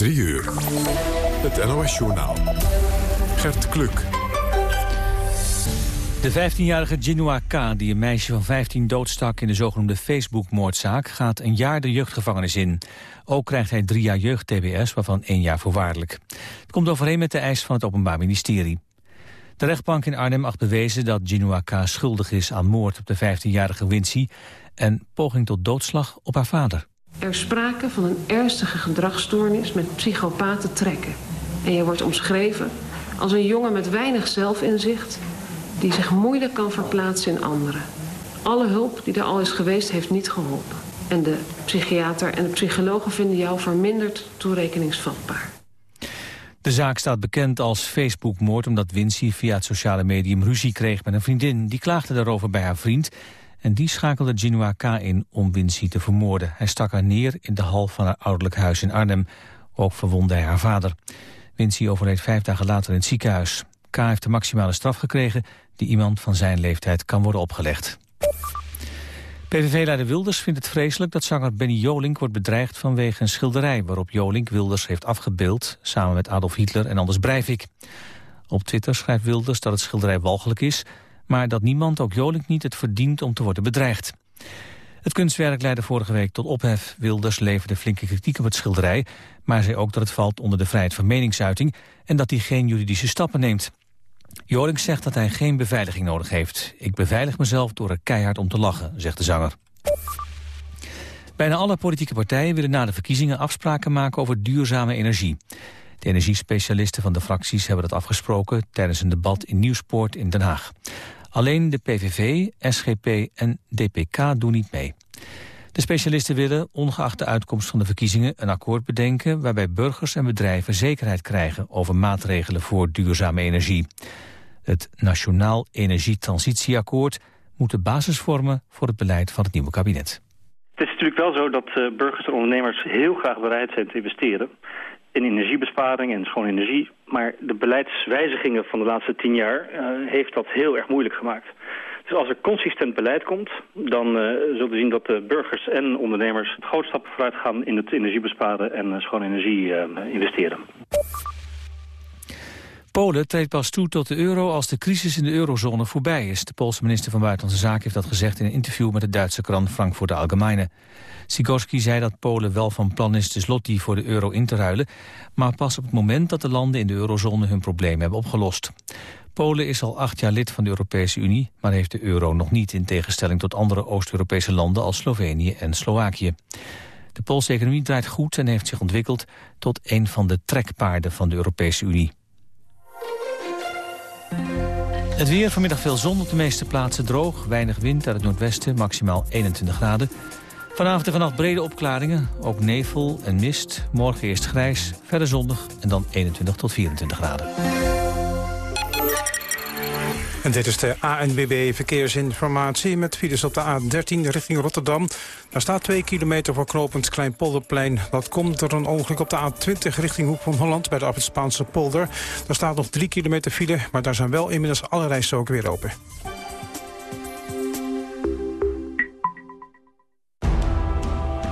3 uur. Het NOS-journaal. Gert Kluk. De 15-jarige Jinua K., die een meisje van 15 doodstak in de zogenoemde Facebook-moordzaak, gaat een jaar de jeugdgevangenis in. Ook krijgt hij drie jaar jeugd-TBS, waarvan één jaar voorwaardelijk. Het komt overeen met de eis van het Openbaar Ministerie. De rechtbank in Arnhem acht bewezen dat Jinua K. schuldig is aan moord op de 15-jarige Wincy en poging tot doodslag op haar vader. Er sprake van een ernstige gedragsstoornis met psychopathe trekken. En je wordt omschreven als een jongen met weinig zelfinzicht... die zich moeilijk kan verplaatsen in anderen. Alle hulp die er al is geweest heeft niet geholpen. En de psychiater en de psychologen vinden jou verminderd toerekeningsvatbaar. De zaak staat bekend als Facebookmoord omdat Wincy via het sociale medium ruzie kreeg met een vriendin. Die klaagde daarover bij haar vriend en die schakelde Jinua K. in om Wincy te vermoorden. Hij stak haar neer in de hal van haar ouderlijk huis in Arnhem. Ook verwondde hij haar vader. Wincy overleed vijf dagen later in het ziekenhuis. K. heeft de maximale straf gekregen die iemand van zijn leeftijd kan worden opgelegd. PVV-leider Wilders vindt het vreselijk dat zanger Benny Jolink wordt bedreigd vanwege een schilderij waarop Jolink Wilders heeft afgebeeld samen met Adolf Hitler en Anders Breivik. Op Twitter schrijft Wilders dat het schilderij walgelijk is, maar dat niemand, ook Jolink niet, het verdient om te worden bedreigd. Het kunstwerk leidde vorige week tot ophef. Wilders leverde flinke kritiek op het schilderij, maar zei ook dat het valt onder de vrijheid van meningsuiting en dat hij geen juridische stappen neemt. Joring zegt dat hij geen beveiliging nodig heeft. Ik beveilig mezelf door er keihard om te lachen, zegt de zanger. Bijna alle politieke partijen willen na de verkiezingen afspraken maken over duurzame energie. De energiespecialisten van de fracties hebben dat afgesproken tijdens een debat in Nieuwspoort in Den Haag. Alleen de PVV, SGP en DPK doen niet mee. De specialisten willen, ongeacht de uitkomst van de verkiezingen, een akkoord bedenken waarbij burgers en bedrijven zekerheid krijgen over maatregelen voor duurzame energie. Het Nationaal Energietransitieakkoord moet de basis vormen voor het beleid van het nieuwe kabinet. Het is natuurlijk wel zo dat uh, burgers en ondernemers heel graag bereid zijn te investeren in energiebesparing en schone energie. Maar de beleidswijzigingen van de laatste tien jaar uh, heeft dat heel erg moeilijk gemaakt. Dus als er consistent beleid komt, dan uh, zullen we zien dat de burgers en ondernemers grote stappen vooruit gaan in het energiebesparen en uh, schone energie investeren. Polen treedt pas toe tot de euro als de crisis in de eurozone voorbij is. De Poolse minister van Buitenlandse Zaken heeft dat gezegd in een interview met de Duitse krant Frankfurt Allgemeine. Sikorski zei dat Polen wel van plan is de zloty voor de euro in te ruilen, maar pas op het moment dat de landen in de eurozone hun probleem hebben opgelost. Polen is al acht jaar lid van de Europese Unie, maar heeft de euro nog niet in tegenstelling tot andere Oost-Europese landen als Slovenië en Slovakië. De Poolse economie draait goed en heeft zich ontwikkeld tot een van de trekpaarden van de Europese Unie. Het weer, vanmiddag veel zon op de meeste plaatsen droog. Weinig wind uit het noordwesten, maximaal 21 graden. Vanavond en vannacht brede opklaringen, ook nevel en mist. Morgen eerst grijs, verder zonnig en dan 21 tot 24 graden. En dit is de ANWB Verkeersinformatie met files op de A13 richting Rotterdam. Daar staat 2 kilometer voor knooppunt Kleinpolderplein. Dat komt door een ongeluk op de A20 richting Hoek van Holland bij de Af Spaanse polder. Daar staat nog 3 kilometer file, maar daar zijn wel inmiddels alle rijstroken weer open.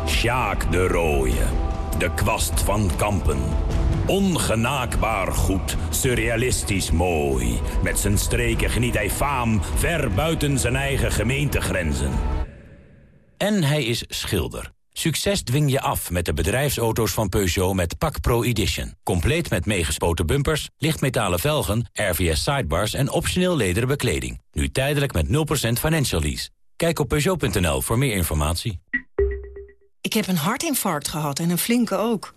Sjaak de Rooie. De kwast van Kampen. Ongenaakbaar goed, surrealistisch mooi. Met zijn streken geniet hij faam ver buiten zijn eigen gemeentegrenzen. En hij is schilder. Succes dwing je af met de bedrijfsauto's van Peugeot met Pak Pro Edition. Compleet met meegespoten bumpers, lichtmetalen velgen, RVS sidebars en optioneel lederen bekleding. Nu tijdelijk met 0% financial lease. Kijk op Peugeot.nl voor meer informatie. Ik heb een hartinfarct gehad en een flinke ook.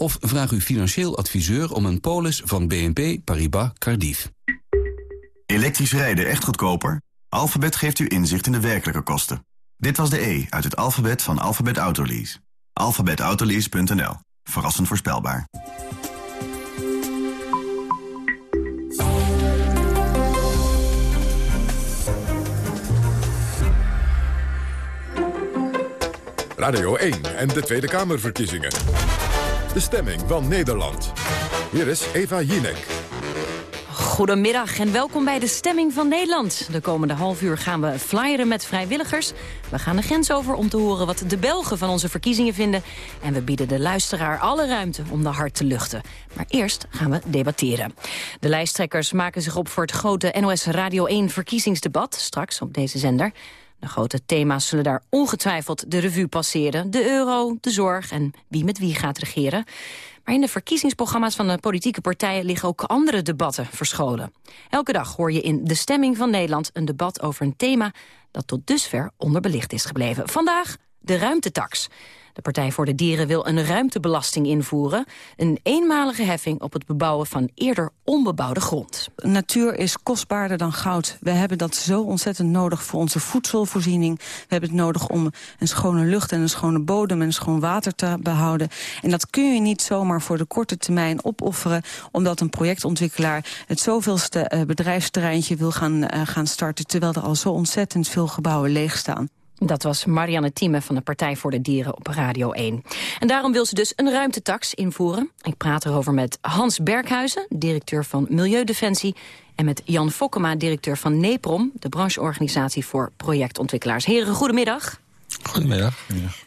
of vraag uw financieel adviseur om een polis van BNP Paribas Cardiff. Elektrisch rijden echt goedkoper? Alphabet geeft u inzicht in de werkelijke kosten. Dit was de E uit het alfabet van Alphabet Autolease. Alphabetautolease.nl. Verrassend voorspelbaar. Radio 1 en de Tweede Kamerverkiezingen. De stemming van Nederland. Hier is Eva Jinek. Goedemiddag en welkom bij de Stemming van Nederland. De komende half uur gaan we flyeren met vrijwilligers. We gaan de grens over om te horen wat de Belgen van onze verkiezingen vinden. En we bieden de luisteraar alle ruimte om de hart te luchten. Maar eerst gaan we debatteren. De lijsttrekkers maken zich op voor het grote NOS Radio 1 verkiezingsdebat... straks op deze zender. De grote thema's zullen daar ongetwijfeld de revue passeren. De euro, de zorg en wie met wie gaat regeren. Maar in de verkiezingsprogramma's van de politieke partijen liggen ook andere debatten verscholen. Elke dag hoor je in De Stemming van Nederland een debat over een thema dat tot dusver onderbelicht is gebleven. Vandaag de ruimtetax. De Partij voor de Dieren wil een ruimtebelasting invoeren. Een eenmalige heffing op het bebouwen van eerder onbebouwde grond. Natuur is kostbaarder dan goud. We hebben dat zo ontzettend nodig voor onze voedselvoorziening. We hebben het nodig om een schone lucht en een schone bodem en een schoon water te behouden. En dat kun je niet zomaar voor de korte termijn opofferen... omdat een projectontwikkelaar het zoveelste eh, bedrijfsterreintje wil gaan, uh, gaan starten... terwijl er al zo ontzettend veel gebouwen leeg staan. Dat was Marianne Thieme van de Partij voor de Dieren op Radio 1. En daarom wil ze dus een ruimtetax invoeren. Ik praat erover met Hans Berghuizen, directeur van Milieudefensie... en met Jan Fokkema, directeur van NEPROM... de brancheorganisatie voor projectontwikkelaars. Heren, goedemiddag. Goedemiddag.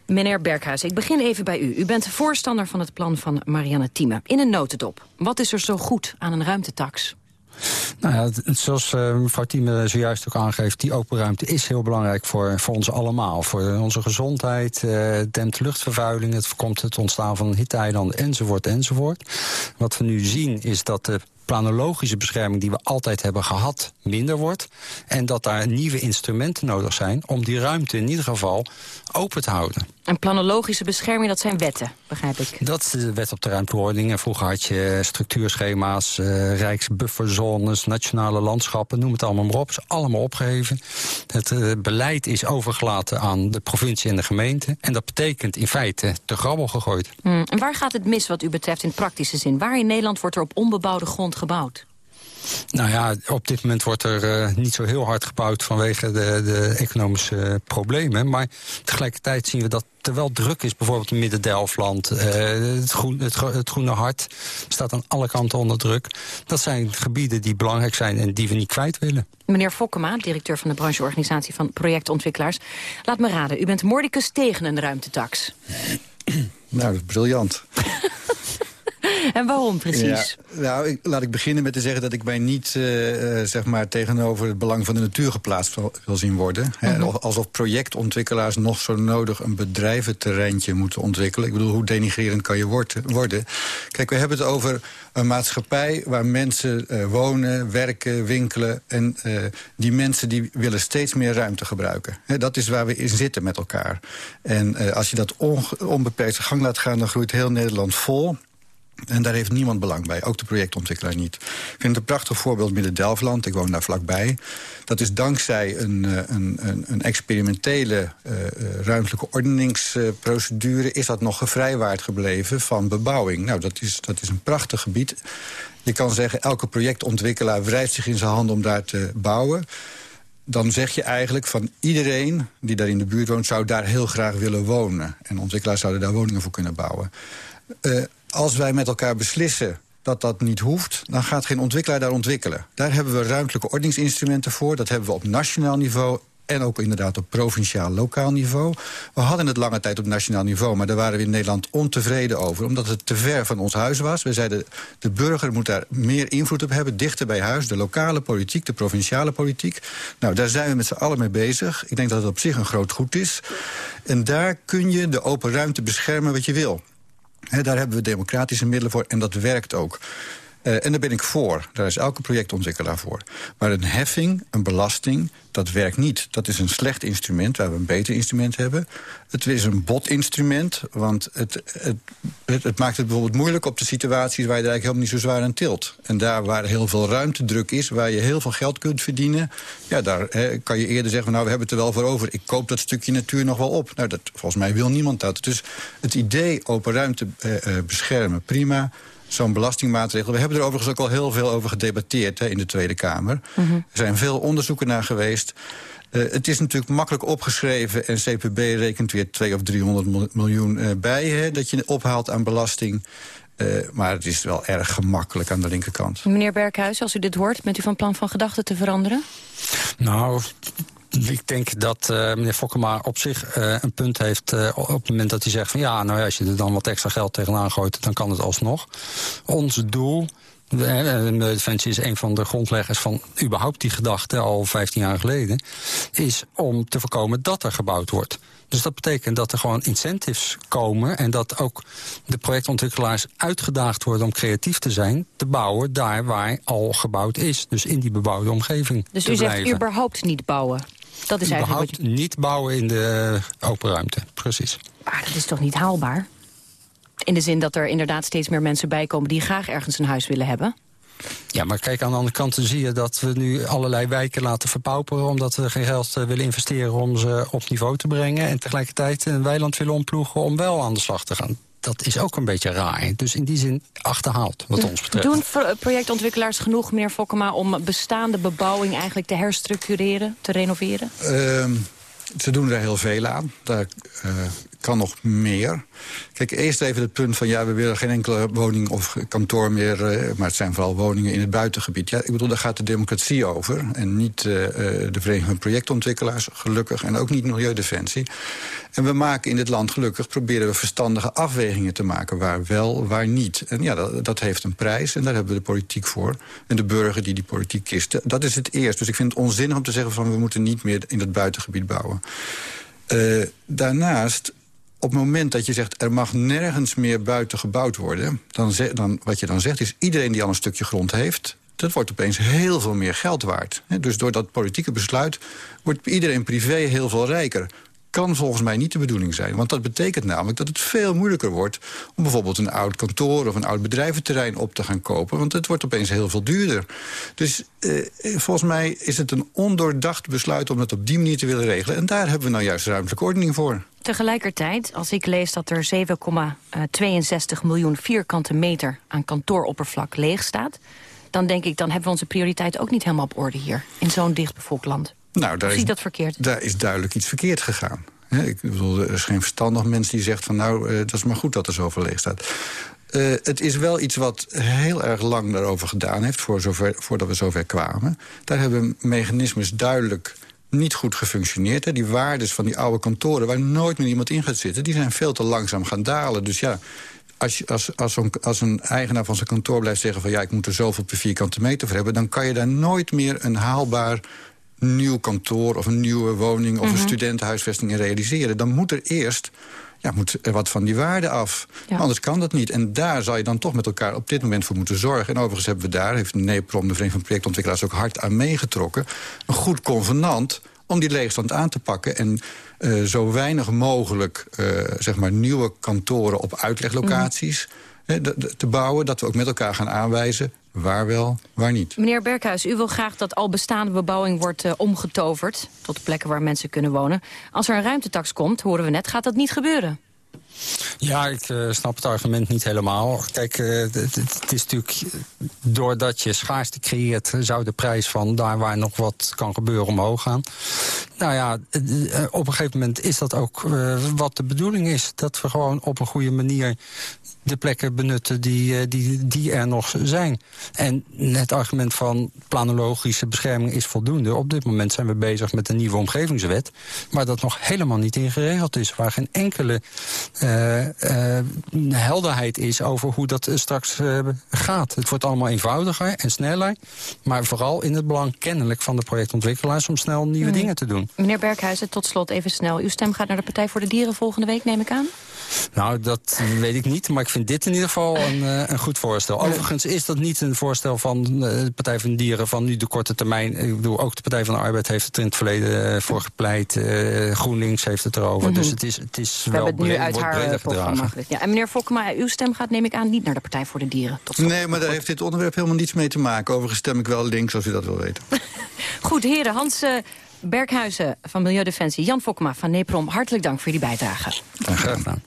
Meneer Berghuizen, ik begin even bij u. U bent voorstander van het plan van Marianne Thieme. In een notendop. Wat is er zo goed aan een ruimtetax? Nou ja, zoals uh, mevrouw Thieme zojuist ook aangeeft... die open ruimte is heel belangrijk voor, voor ons allemaal. Voor onze gezondheid, uh, dempt luchtvervuiling... het voorkomt het ontstaan van hitteeilanden enzovoort enzovoort. Wat we nu zien is dat de planologische bescherming die we altijd hebben gehad minder wordt. En dat daar nieuwe instrumenten nodig zijn om die ruimte in ieder geval open te houden. En planologische bescherming, dat zijn wetten, begrijp ik? Dat is de wet op de. En vroeger had je structuurschema's, uh, rijksbufferzones, nationale landschappen, noem het allemaal maar op. is allemaal opgeheven. Het uh, beleid is overgelaten aan de provincie en de gemeente. En dat betekent in feite te grabbel gegooid. Hmm. En waar gaat het mis wat u betreft in praktische zin? Waar in Nederland wordt er op onbebouwde grond gebouwd? Nou ja, op dit moment wordt er uh, niet zo heel hard gebouwd vanwege de, de economische problemen. Maar tegelijkertijd zien we dat er wel druk is, bijvoorbeeld in Midden-Delfland. Uh, het, groen, het, het, Groene Hart staat aan alle kanten onder druk. Dat zijn gebieden die belangrijk zijn en die we niet kwijt willen. Meneer Fokkema, directeur van de brancheorganisatie van projectontwikkelaars. Laat me raden, u bent mordicus tegen een ruimtetax. Nou, dat is briljant. En waarom precies? Ja, nou, ik, laat ik beginnen met te zeggen dat ik mij niet uh, uh, zeg maar tegenover het belang van de natuur geplaatst wil, zien worden. Mm -hmm. Alsof projectontwikkelaars nog zo nodig een bedrijventerreintje moeten ontwikkelen. Ik bedoel, hoe denigrerend kan je worden? Kijk, we hebben het over een maatschappij waar mensen uh, wonen, werken, winkelen. En die mensen die willen steeds meer ruimte gebruiken. He, dat is waar we in zitten met elkaar. En als je dat on, onbeperkt gang laat gaan, dan groeit heel Nederland vol. En daar heeft niemand belang bij, ook de projectontwikkelaar niet. Ik vind het een prachtig voorbeeld Midden-Delfland, ik woon daar vlakbij. Dat is dankzij een, een, een, een experimentele uh, ruimtelijke ordeningsprocedure... is dat nog gevrijwaard gebleven van bebouwing. Nou, dat is, dat is een prachtig gebied. Je kan zeggen, elke projectontwikkelaar wrijft zich in zijn handen om daar te bouwen dan zeg je eigenlijk van iedereen die daar in de buurt woont... zou daar heel graag willen wonen. En ontwikkelaars zouden daar woningen voor kunnen bouwen. Als wij met elkaar beslissen dat dat niet hoeft, dan gaat geen ontwikkelaar daar ontwikkelen. Daar hebben we ruimtelijke ordeningsinstrumenten voor. Dat hebben we op nationaal niveau en ook inderdaad op provinciaal, lokaal niveau. We hadden het lange tijd op nationaal niveau... maar daar waren we in Nederland ontevreden over... omdat het te ver van ons huis was. We zeiden, de burger moet daar meer invloed op hebben... dichter bij huis, de lokale politiek, de provinciale politiek. Nou, daar zijn we met z'n allen mee bezig. Ik denk dat het op zich een groot goed is. En daar kun je de open ruimte beschermen wat je wil. Daar hebben we democratische middelen voor en dat werkt ook. Uh, en daar ben ik voor. Daar is elke projectontwikkelaar voor. Maar een heffing, een belasting, dat werkt niet. Dat is een slecht instrument waar we een beter instrument hebben. Het is een botinstrument, want het, het, het, maakt het bijvoorbeeld moeilijk... op de situaties waar je er eigenlijk helemaal niet zo zwaar aan tilt. En daar waar heel veel ruimtedruk is, waar je heel veel geld kunt verdienen... ja, daar kan je eerder zeggen, nou, we hebben het er wel voor over. Ik koop dat stukje natuur nog wel op. Nou, dat, volgens mij wil niemand dat. Dus het idee open ruimte eh, eh, beschermen, prima zo'n belastingmaatregel. We hebben er overigens ook al heel veel over gedebatteerd hè, in de Tweede Kamer. Mhm. Er zijn veel onderzoeken naar geweest. Uh, het is natuurlijk makkelijk opgeschreven en CPB rekent weer 200 of 300 miljoen uh, bij... Hè, dat je ophaalt aan belasting. Uh, maar het is wel erg gemakkelijk aan de linkerkant. Meneer Berghuis, als u dit hoort, bent u van plan van gedachten te veranderen? Nou, ik denk dat uh, meneer Fokkema op zich uh, een punt heeft uh, op het moment dat hij zegt van ja, nou ja, als je er dan wat extra geld tegenaan gooit, dan kan het alsnog. Ons doel Defensie is een van de grondleggers van überhaupt die gedachte al 15 jaar geleden, is om te voorkomen dat er gebouwd wordt. Dus dat betekent dat er gewoon incentives komen... en dat ook de projectontwikkelaars uitgedaagd worden om creatief te zijn... te bouwen daar waar al gebouwd is. Dus in die bebouwde omgeving Dus u zegt überhaupt niet bouwen? Dat is eigenlijk je... niet bouwen in de open ruimte, precies. Maar dat is toch niet haalbaar? In de zin dat er inderdaad steeds meer mensen bijkomen... die graag ergens een huis willen hebben? Ja, maar kijk, aan de andere kant zie je dat we nu allerlei wijken laten verpauperen... omdat we geen geld eh, willen investeren om ze op niveau te brengen... en tegelijkertijd een weiland willen omploegen om wel aan de slag te gaan. Dat is ook een beetje raar. Dus in die zin achterhaald, wat ons betreft. Doen projectontwikkelaars genoeg, meneer Fokkema... om bestaande bebouwing eigenlijk te herstructureren, te renoveren? Uh, ze doen er heel veel aan. Daar uh, kan nog meer. Kijk, eerst even het punt van... ja, we willen geen enkele woning of kantoor meer... Uh, maar het zijn vooral woningen in het buitengebied. Ja, ik bedoel, daar gaat de democratie over. En niet uh, de Vereniging van Projectontwikkelaars, gelukkig. En ook niet Milieudefensie. En we maken in dit land, gelukkig, proberen we verstandige afwegingen te maken. Waar wel, waar niet. En ja, dat, dat heeft een prijs en daar hebben we de politiek voor. En de burger die die politiek kiest. Dat is het eerst. Dus ik vind het onzinnig om te zeggen van... we moeten niet meer in het buitengebied bouwen. Daarnaast op het moment dat je zegt... er mag nergens meer buiten gebouwd worden... Dan, dan wat je dan zegt is... iedereen die al een stukje grond heeft... dat wordt opeens heel veel meer geld waard. Dus door dat politieke besluit wordt iedereen privé heel veel rijker kan volgens mij niet de bedoeling zijn. Want dat betekent namelijk dat het veel moeilijker wordt... om bijvoorbeeld een oud kantoor of een oud bedrijventerrein op te gaan kopen. Want het wordt opeens heel veel duurder. Dus eh, volgens mij is het een ondoordacht besluit om het op die manier te willen regelen. En daar hebben we nou juist ruimtelijke ordening voor. Tegelijkertijd, als ik lees dat er 7,62 miljoen vierkante meter aan kantooroppervlak leeg staat... dan denk ik, dan hebben we onze prioriteit ook niet helemaal op orde hier. In zo'n dichtbevolkt land. Nou, daar is, dat verkeerd? Daar is duidelijk iets verkeerd gegaan. ik bedoel, er is geen verstandig mens die zegt van... nou, uh, dat is maar goed dat er zoveel leeg staat. Uh, het is wel iets wat heel erg lang daarover gedaan heeft... Voor zover, voordat we zover kwamen. Daar hebben mechanismes duidelijk niet goed gefunctioneerd. Hè. Die waardes van die oude kantoren waar nooit meer iemand in gaat zitten... die zijn veel te langzaam gaan dalen. Dus ja, als, als, als, een, als een eigenaar van zijn kantoor blijft zeggen... van ja, ik moet er zoveel per vierkante meter voor hebben... dan kan je daar nooit meer een haalbaar nieuw kantoor of een nieuwe woning... of een mhm. studentenhuisvesting in realiseren. Dan moet er eerst ja, moet er wat van die waarde af. Anders kan dat niet. En daar zal je dan toch met elkaar op dit moment voor moeten zorgen. En overigens hebben we daar, heeft NEPROM, de Vereniging van Projectontwikkelaars... ook hard aan meegetrokken. Een goed convenant om die leegstand aan te pakken... en uh, zo weinig mogelijk uh, zeg maar nieuwe kantoren op uitleglocaties... Mm te bouwen, dat we ook met elkaar gaan aanwijzen Waar wel, waar niet. Meneer Berghuis, u wil graag dat al bestaande bebouwing wordt uh, omgetoverd... tot plekken waar mensen kunnen wonen. Als er een ruimtetax komt, horen we net, gaat dat niet gebeuren. Ja, ik uh, snap het argument niet helemaal. Kijk, uh, het is natuurlijk... doordat je schaarste creëert... zou de prijs van daar waar nog wat kan gebeuren omhoog gaan. Nou ja, op een gegeven moment is dat ook wat de bedoeling is. Dat we gewoon op een goede manier de plekken benutten die, eh, die, die er nog zijn. En het argument van planologische bescherming is voldoende. Op dit moment zijn we bezig met een nieuwe omgevingswet... waar dat nog helemaal niet in geregeld is. Waar geen enkele uh, helderheid is over hoe dat straks gaat. Het wordt allemaal eenvoudiger en sneller. Maar vooral in het belang kennelijk van de projectontwikkelaars... om snel nieuwe Hmm. dingen te doen. Meneer Berghuizen, tot slot even snel. Uw stem gaat naar de Partij voor de Dieren volgende week, neem ik aan? Nou, dat weet ik niet, maar ik vind dit in ieder geval een, eh, een goed voorstel. Overigens is dat niet een voorstel van eh, de Partij van de Dieren... van nu de korte termijn. Ik bedoel, ook de Partij van de Arbeid heeft het in het verleden eh, voor gepleit. GroenLinks heeft het erover. Mhm. Dus het is, het is We wel hebben het nu uit haar programma. Ja. En meneer Fokkema, uw stem gaat, neem ik aan, niet naar de Partij voor de Dieren. Tot. Nee, maar daar heeft dit onderwerp helemaal niets mee te maken. Overigens stem ik wel links, als u dat wil weten. Goed, heren. Hans eh, Berghuizen van Milieudefensie, Jan Fokkema van Neprom, hartelijk dank voor jullie bijdrage. Graag gedaan.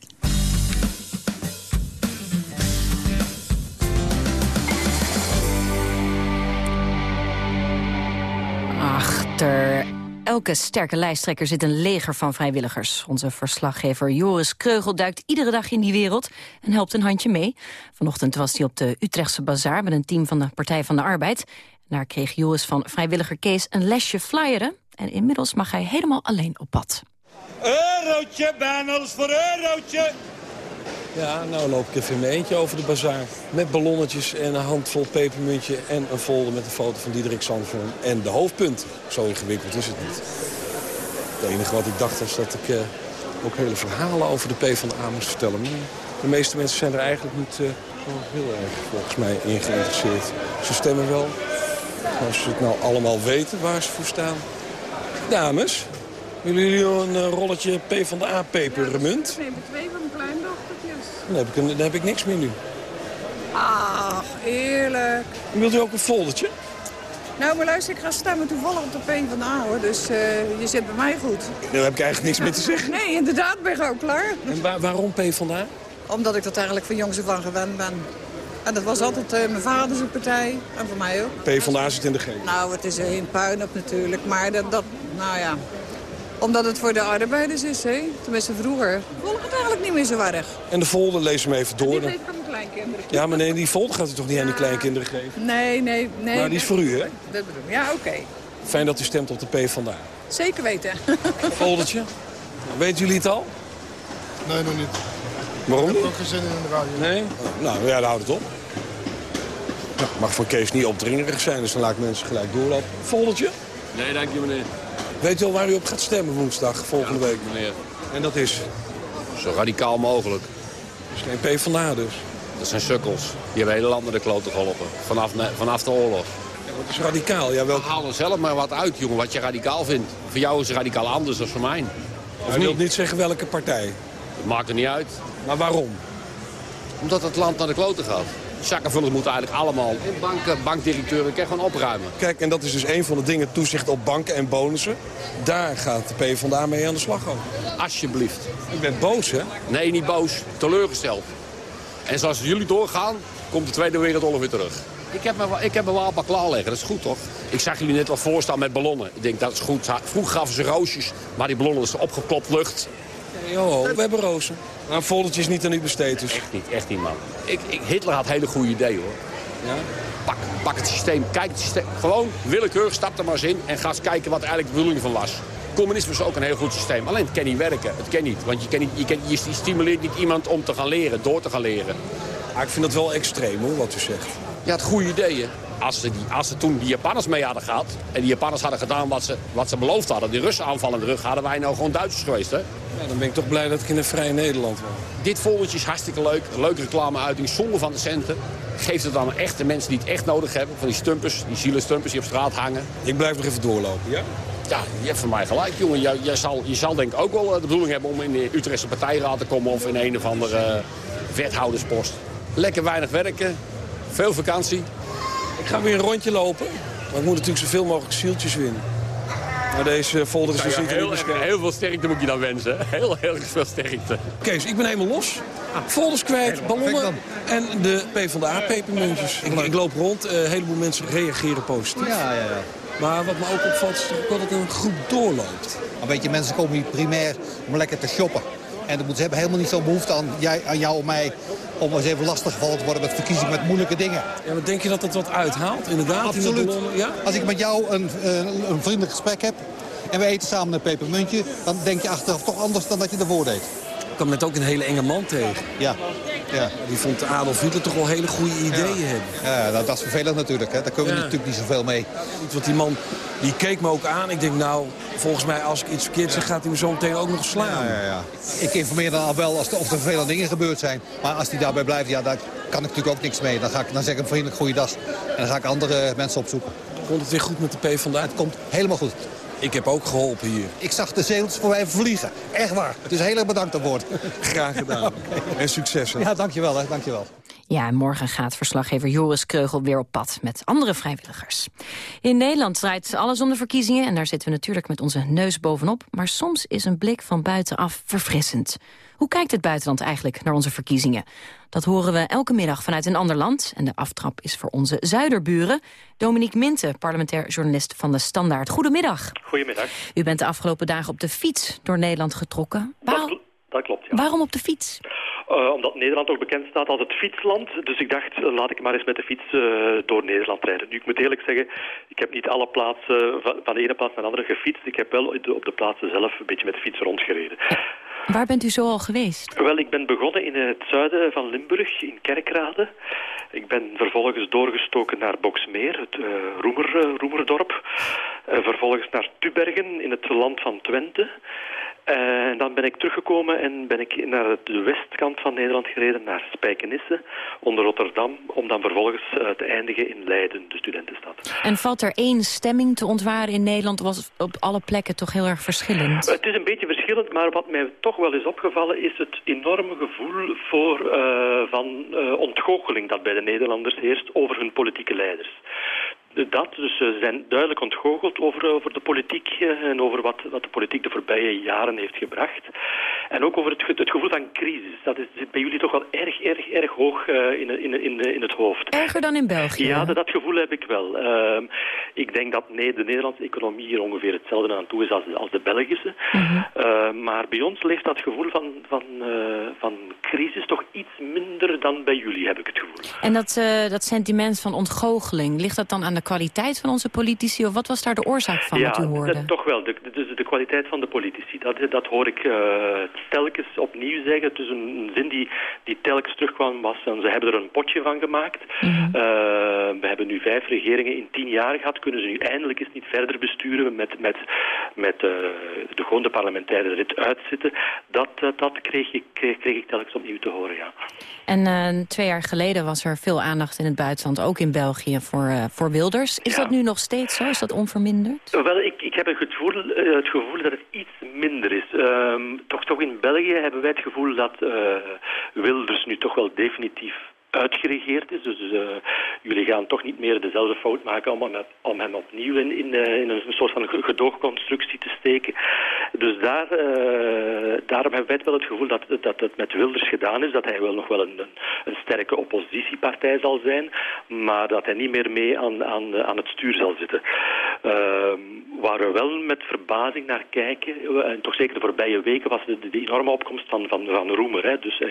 Achter elke sterke lijsttrekker zit een leger van vrijwilligers. Onze verslaggever Joris Kreugel duikt iedere dag in die wereld en helpt een handje mee. Vanochtend was hij op de Utrechtse Bazaar met een team van de Partij van de Arbeid. Daar kreeg Joris van vrijwilliger Kees een lesje flyeren. En inmiddels mag hij helemaal alleen op pad. Eurotje, banners voor eurotje. Ja, nou loop ik even in mijn eentje over de bazaar. Met ballonnetjes en een handvol pepermuntje... en een folder met een foto van Diederik Samson en de hoofdpunt. Zo ingewikkeld is het niet. Het enige wat ik dacht was dat ik eh, ook hele verhalen over de PvdA moest vertellen. Maar de meeste mensen zijn er eigenlijk niet eh, heel erg volgens mij in geïnteresseerd. Ze stemmen wel. Als ze het nou allemaal weten waar ze voor staan. Dames, willen jullie een eh, rolletje PvdA pepermunt? neem twee van mijn kleindochtertjes. Dan heb, ik een- dan heb ik niks meer nu. Ach, eerlijk. Wilt u ook een foldertje? Nou, maar luister, ik ga stemmen toevallig op de P van de A, hoor. Dus eh, je zit bij mij goed. Daar heb ik eigenlijk niks meer te zeggen. Nee, inderdaad, ben ik ook klaar. En waar- waarom PvdA? Omdat ik dat eigenlijk van jongs af aan gewend ben. En dat was altijd eh, mijn vader zijn partij. En voor mij ook. PvdA zit in de geen. Nou, het is een puinhoop natuurlijk. Maar dat, dat, nou ja... Omdat het voor de arbeiders is, hè. Tenminste, vroeger. Volg het eigenlijk niet meer zo erg. En de folder, lees hem even door. Die geef ik aan mijn kleinkinderen. Ja, maar nee, die folder gaat u toch niet aan die kleinkinderen geven? Nee, nee, nee. Maar die is voor u, hè? Dat bedoel ik. Ja, oké. Fijn dat u stemt op de PvdA. Zeker weten. Foldertje? Weten jullie het al? Nee, nog niet. Waarom Ik heb ook geen zin in de radio. Nee? Nou, ja, dan houdt het op. Ja, mag voor Kees niet opdringerig zijn, dus dan laat ik mensen gelijk doorlopen. Foldertje? Nee, dank je meneer. Weet u al waar u op gaat stemmen woensdag, volgende week? meneer. En dat is? Zo radicaal mogelijk. Dus geen PvdA dus? Dat zijn sukkels. Die hebben hele land naar de klote geholpen. Vanaf, vanaf de oorlog. Ja, wat is radicaal? Ja, wel... Haal er zelf maar wat uit, jongen, wat je radicaal vindt. Voor jou is het radicaal anders dan voor mij. Of niet? niet zeggen welke partij. Dat maakt er niet uit. Maar waarom? Omdat het land naar de klote gaat. Zakkenvullers moeten eigenlijk allemaal... En banken, bankdirecteuren, kan gewoon opruimen. Kijk, en dat is dus een van de dingen, toezicht op banken en bonussen. Daar gaat de PvdA mee aan de slag ook. Alsjeblieft. U bent boos, hè? Nee, niet boos. Teleurgesteld. En zoals jullie doorgaan, komt de Tweede Wereldoorlog weer terug. Ik heb me, wel- ik heb een paar klaarleggen, dat is goed toch? Ik zag jullie net wel voorstaan met ballonnen. Ik denk, dat is goed. Vroeger gaven ze roosjes, maar die ballonnen is opgeklopt lucht. Jo, we hebben rozen. Maar een foldertje is niet aan u besteed dus. Echt niet, echt niet, man. Ik, ik, Hitler had hele goede ideeën, hoor. Ja? Pak, pak het systeem, kijk het systeem. Gewoon willekeurig, stap er maar eens in en ga eens kijken wat eigenlijk de bedoeling van was. Communisme is ook een heel goed systeem. Alleen het kan niet werken. Het kan niet. Want je, kan niet, je, kan, je stimuleert niet iemand om te gaan leren, door te gaan leren. Ah, ik vind dat wel extreem, hoor, wat u zegt. Je had goede ideeën. Als ze, die, als ze toen die Japanners mee hadden gehad... en die Japanners hadden gedaan wat ze, wat ze beloofd hadden... die Russen aanvallen in de rug, hadden wij nou gewoon Duitsers geweest, hè? Ja, dan ben ik toch blij dat ik in een vrij Nederland woon. Dit foldertje is hartstikke leuk. Leuke reclameuiting, zonder van de centen. Geef het aan echte mensen die het echt nodig hebben. Van die stumpers, die zielenstumpers die op straat hangen. Ik blijf nog even doorlopen, ja? Ja, je hebt van mij gelijk, jongen. Je, je, zal, je zal denk ik ook wel eh, de bedoeling hebben om in de Utrechtse partijraad te komen... of in een of andere eh, wethouderspost. Lekker weinig werken, veel vakantie. Ik ga weer een rondje lopen. Maar ik moet natuurlijk zoveel mogelijk zieltjes winnen. Maar deze folder is dus niet heel, heel veel sterkte moet je dan wensen. Heel, heel erg veel sterkte. Kees, ik ben helemaal los. Folders kwijt, ballonnen en de PvdA-pepermuntjes. Ik, ik loop rond, eh, een heleboel mensen reageren positief. Ja, ja, ja. Maar wat me ook opvalt is dat er een groep doorloopt. Een beetje mensen komen hier primair om lekker te shoppen. En moeten ze hebben helemaal niet zo'n behoefte aan, jij, aan jou of mij... om eens even lastiggevallen te worden met verkiezingen met moeilijke dingen. Ja, maar denk je dat dat wat uithaalt, inderdaad? in de? Ja? Als ik met jou een, een, een vriendelijk gesprek heb... en we eten samen een pepermuntje... dan denk je achteraf toch anders dan dat je ervoor deed. Ik kwam net ook een hele enge man tegen. Ja. ja. Die vond Adolf Hitler toch wel hele goede ideeën hebben. Ja, dat, dat is vervelend natuurlijk. Hè. Daar kunnen we Ja. natuurlijk niet zoveel mee. Want die man die keek me ook aan. Ik denk, nou, volgens mij als ik iets verkeerd zeg... gaat hij me zo meteen ook nog slaan. Ja, ja, ja. Ik informeer dan al wel als er, of er vervelende dingen gebeurd zijn. Maar als die daarbij blijft, ja, daar kan ik natuurlijk ook niks mee. Dan, ga ik, dan zeg ik hem vriendelijk goeiedag. En dan ga ik andere mensen opzoeken. Komt het weer goed met de PvdA? Het komt helemaal goed. Ik heb ook geholpen hier. Ik zag de zeeltjes voor mij vliegen. Echt waar. Dus heel erg bedankt daarvoor. Graag gedaan. En succes. Hè. Ja, dankjewel. Hè. Dankjewel. Ja, en morgen gaat verslaggever Joris Kreugel weer op pad met andere vrijwilligers. In Nederland draait alles om de verkiezingen en daar zitten we natuurlijk met onze neus bovenop. Maar soms is een blik van buitenaf verfrissend. Hoe kijkt het buitenland eigenlijk naar onze verkiezingen? Dat horen we elke middag vanuit een ander land. En de aftrap is voor onze zuiderburen. Dominique Minte, parlementair journalist van de Standaard. Goedemiddag. Goedemiddag. U bent de afgelopen dagen op de fiets door Nederland getrokken. Waarom, Dat klopt, ja. waarom op de fiets? Eh, omdat Nederland ook bekend staat als het fietsland. Dus ik dacht, eh, laat ik maar eens met de fiets eh, door Nederland rijden. Nu, ik moet eerlijk zeggen, ik heb niet alle plaatsen van, de ene plaats naar de andere gefietst. Ik heb wel op de plaatsen zelf een beetje met de fiets rondgereden. Waar bent u zo al geweest? Wel, ik ben begonnen in het zuiden van Limburg, in Kerkrade. Ik ben vervolgens doorgestoken naar Boksmeer, het eh, Roemer, eh, Roemerdorp. Eh, vervolgens naar Tubergen, in het land van Twente. Eh, En dan ben ik teruggekomen en ben ik naar de westkant van Nederland gereden, naar Spijkenisse, onder Rotterdam, om dan vervolgens eh, te eindigen in Leiden, de studentenstad. En valt er één stemming te ontwaren in Nederland... was het op alle plekken toch heel erg verschillend? Het is een beetje verschillend, maar wat mij toch wel is opgevallen is het enorme gevoel voor, eh, van eh, ontgoocheling dat bij de Nederlanders heerst over hun politieke leiders. Dat, dus ze zijn duidelijk ontgoocheld over, over de politiek eh, en over wat, wat de politiek de voorbije jaren heeft gebracht. En ook over het, het gevoel van crisis. Dat is, zit bij jullie toch wel erg, erg, erg hoog eh, in, in, in, in het hoofd. Erger dan in België? Ja, dat, dat gevoel heb ik wel. Ehm, ik denk dat nee, de Nederlandse economie hier ongeveer hetzelfde aan toe is als, als de Belgische. Eh, maar bij ons leeft dat gevoel van, van, eh, van crisis toch iets minder dan bij jullie, heb ik het gevoel. En dat, eh, dat sentiment van ontgoocheling, ligt dat dan aan de kwaliteit van onze politici? Of wat was daar de oorzaak van wat u hoorde? dat- toch wel. De, de, de kwaliteit van de politici. Dat, dat hoor ik eh, telkens opnieuw zeggen. Het is een, een zin die, die telkens terugkwam. Was, en ze hebben er een potje van gemaakt. Mhm. Eh, we hebben nu vijf regeringen in tien jaar gehad. Kunnen ze nu eindelijk eens niet verder besturen met, met, met eh, de, gewoon de parlementaire rit uitzitten. Dat, dat kreeg, ik, kreeg, ik telkens opnieuw te horen, ja. En twee jaar geleden was er veel aandacht in het buitenland, ook in België, voor, voor Wilders. Is Ja. dat nu nog steeds zo? Is dat onverminderd? Wel, ik, ik heb het gevoel, eh, het gevoel dat het iets minder is. Ehm, toch, toch in België hebben wij het gevoel dat eh, Wilders nu toch wel definitief uitgeregeerd is. Dus eh, jullie gaan toch niet meer dezelfde fout maken om, hem- om hem opnieuw in, in, eh, in een soort van ge- gedoogconstructie te steken. Dus daar, eh, daarom hebben wij het wel het gevoel dat, dat het met Wilders gedaan is. Dat hij wel nog wel een, een, sterke oppositiepartij zal zijn, maar dat hij niet meer mee aan, aan, aan het stuur zal zitten. Ehm, waar we wel met verbazing naar kijken, en toch zeker de voorbije weken, was de, de enorme opkomst van, van, van Roemer. Hè. Dus eh,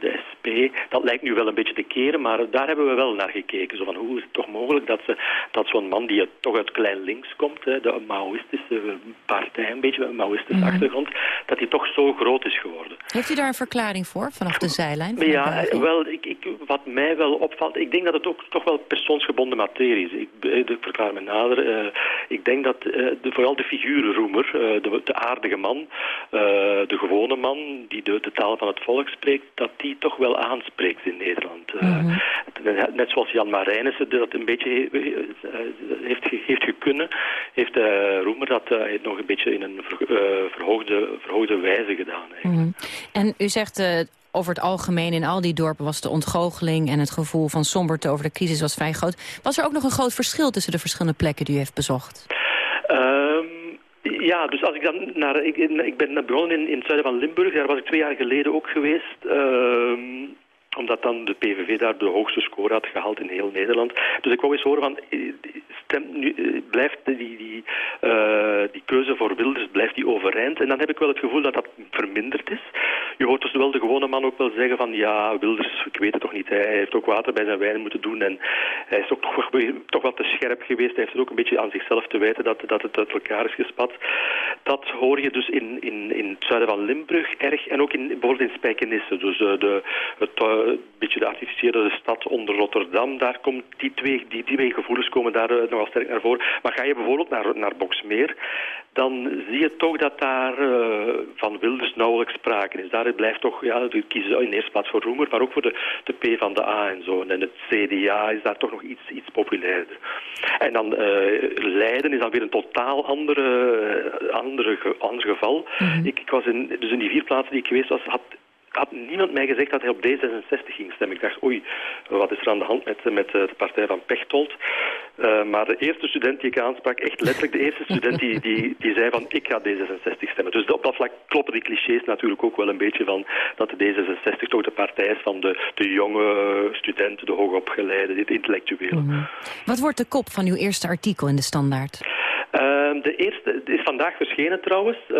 de SP, dat lijkt nu wel een beetje te keren, maar daar hebben we wel naar gekeken. Zo van, hoe is het toch mogelijk dat, ze, dat zo'n man die toch uit klein links komt, hè, de Maoïstische partij, een beetje met een Maoïstische achtergrond, dat hij toch zo groot is geworden. Heeft u daar een verklaring voor, vanaf de zijlijn? van Ja, wel, ik, ik, wat mij wel opvalt, ik denk dat het ook toch wel persoonsgebonden materie is. Ik, eh, ik verklaar me nader. eh, ik denk dat eh, de, vooral de figuur Roemer, eh, de, de aardige man, de gewone man die de, de taal van het volk spreekt, dat die toch wel aanspreekt in Nederland. Eh, Net zoals Jan Marijnissen dat een beetje eh, heeft, heeft gekunnen, heeft eh, Roemer dat nog een beetje in een ver- verhoogde, verhoogde wijze gedaan. Mhm. En u zegt over het algemeen in al die dorpen was de ontgoocheling... en het gevoel van somberte over de crisis was vrij groot. Was er ook nog een groot verschil tussen de verschillende plekken die u heeft bezocht? Ehm, ja, dus als ik dan naar... Ik, ik ben begonnen in, in het zuiden van Limburg. Daar was ik twee jaar geleden ook geweest. Ehm, omdat dan de PVV daar de hoogste score had gehaald in heel Nederland. Dus ik wou eens horen van... eh, nu, eh, blijft die, die, uh, die keuze voor Wilders blijft die overeind. En dan heb ik wel het gevoel dat dat verminderd is. Je hoort dus wel de gewone man ook wel zeggen van ja, Wilders, ik weet het toch niet, hij heeft ook water bij zijn wijn moeten doen en hij is ook toch, toch wat te scherp geweest. Hij heeft het ook een beetje aan zichzelf te wijten dat, dat het uit elkaar is gespat. Dat hoor je dus in, in, in het zuiden van Limburg erg en ook in, bijvoorbeeld in Spijkenisse. Dus de, het beetje de artificiële stad onder Rotterdam, daar komt die twee, die, die twee gevoelens komen daar uh, nogal sterk naar voren. Maar ga je bijvoorbeeld naar, naar Boksmeer, dan zie je toch dat daar uh, van Wilders nauwelijks sprake is. Daar blijft toch, ja, kiezen in de eerste plaats voor Roemer, maar ook voor de, de P van de A en zo. En het CDA is daar toch nog iets, iets populairder. En dan uh, Leiden is dan weer een totaal andere, andere, ander geval. Mm -hmm. ik, ik was in, dus in die vier plaatsen die ik geweest was, had had niemand mij gezegd dat hij op D66 ging stemmen. Ik dacht, oei, wat is er aan de hand met, met de partij van Pechtold? Uh, maar de eerste student die ik aansprak, echt letterlijk de eerste student die, die, die zei van ik ga D66 stemmen. Dus op dat vlak kloppen die clichés natuurlijk ook wel een beetje van dat de D66 toch de partij is van de, de jonge studenten, de hoogopgeleide, de intellectuelen. -hmm. Wat wordt de kop van uw eerste artikel in de Standaard? Uh, de eerste is vandaag verschenen trouwens. Uh,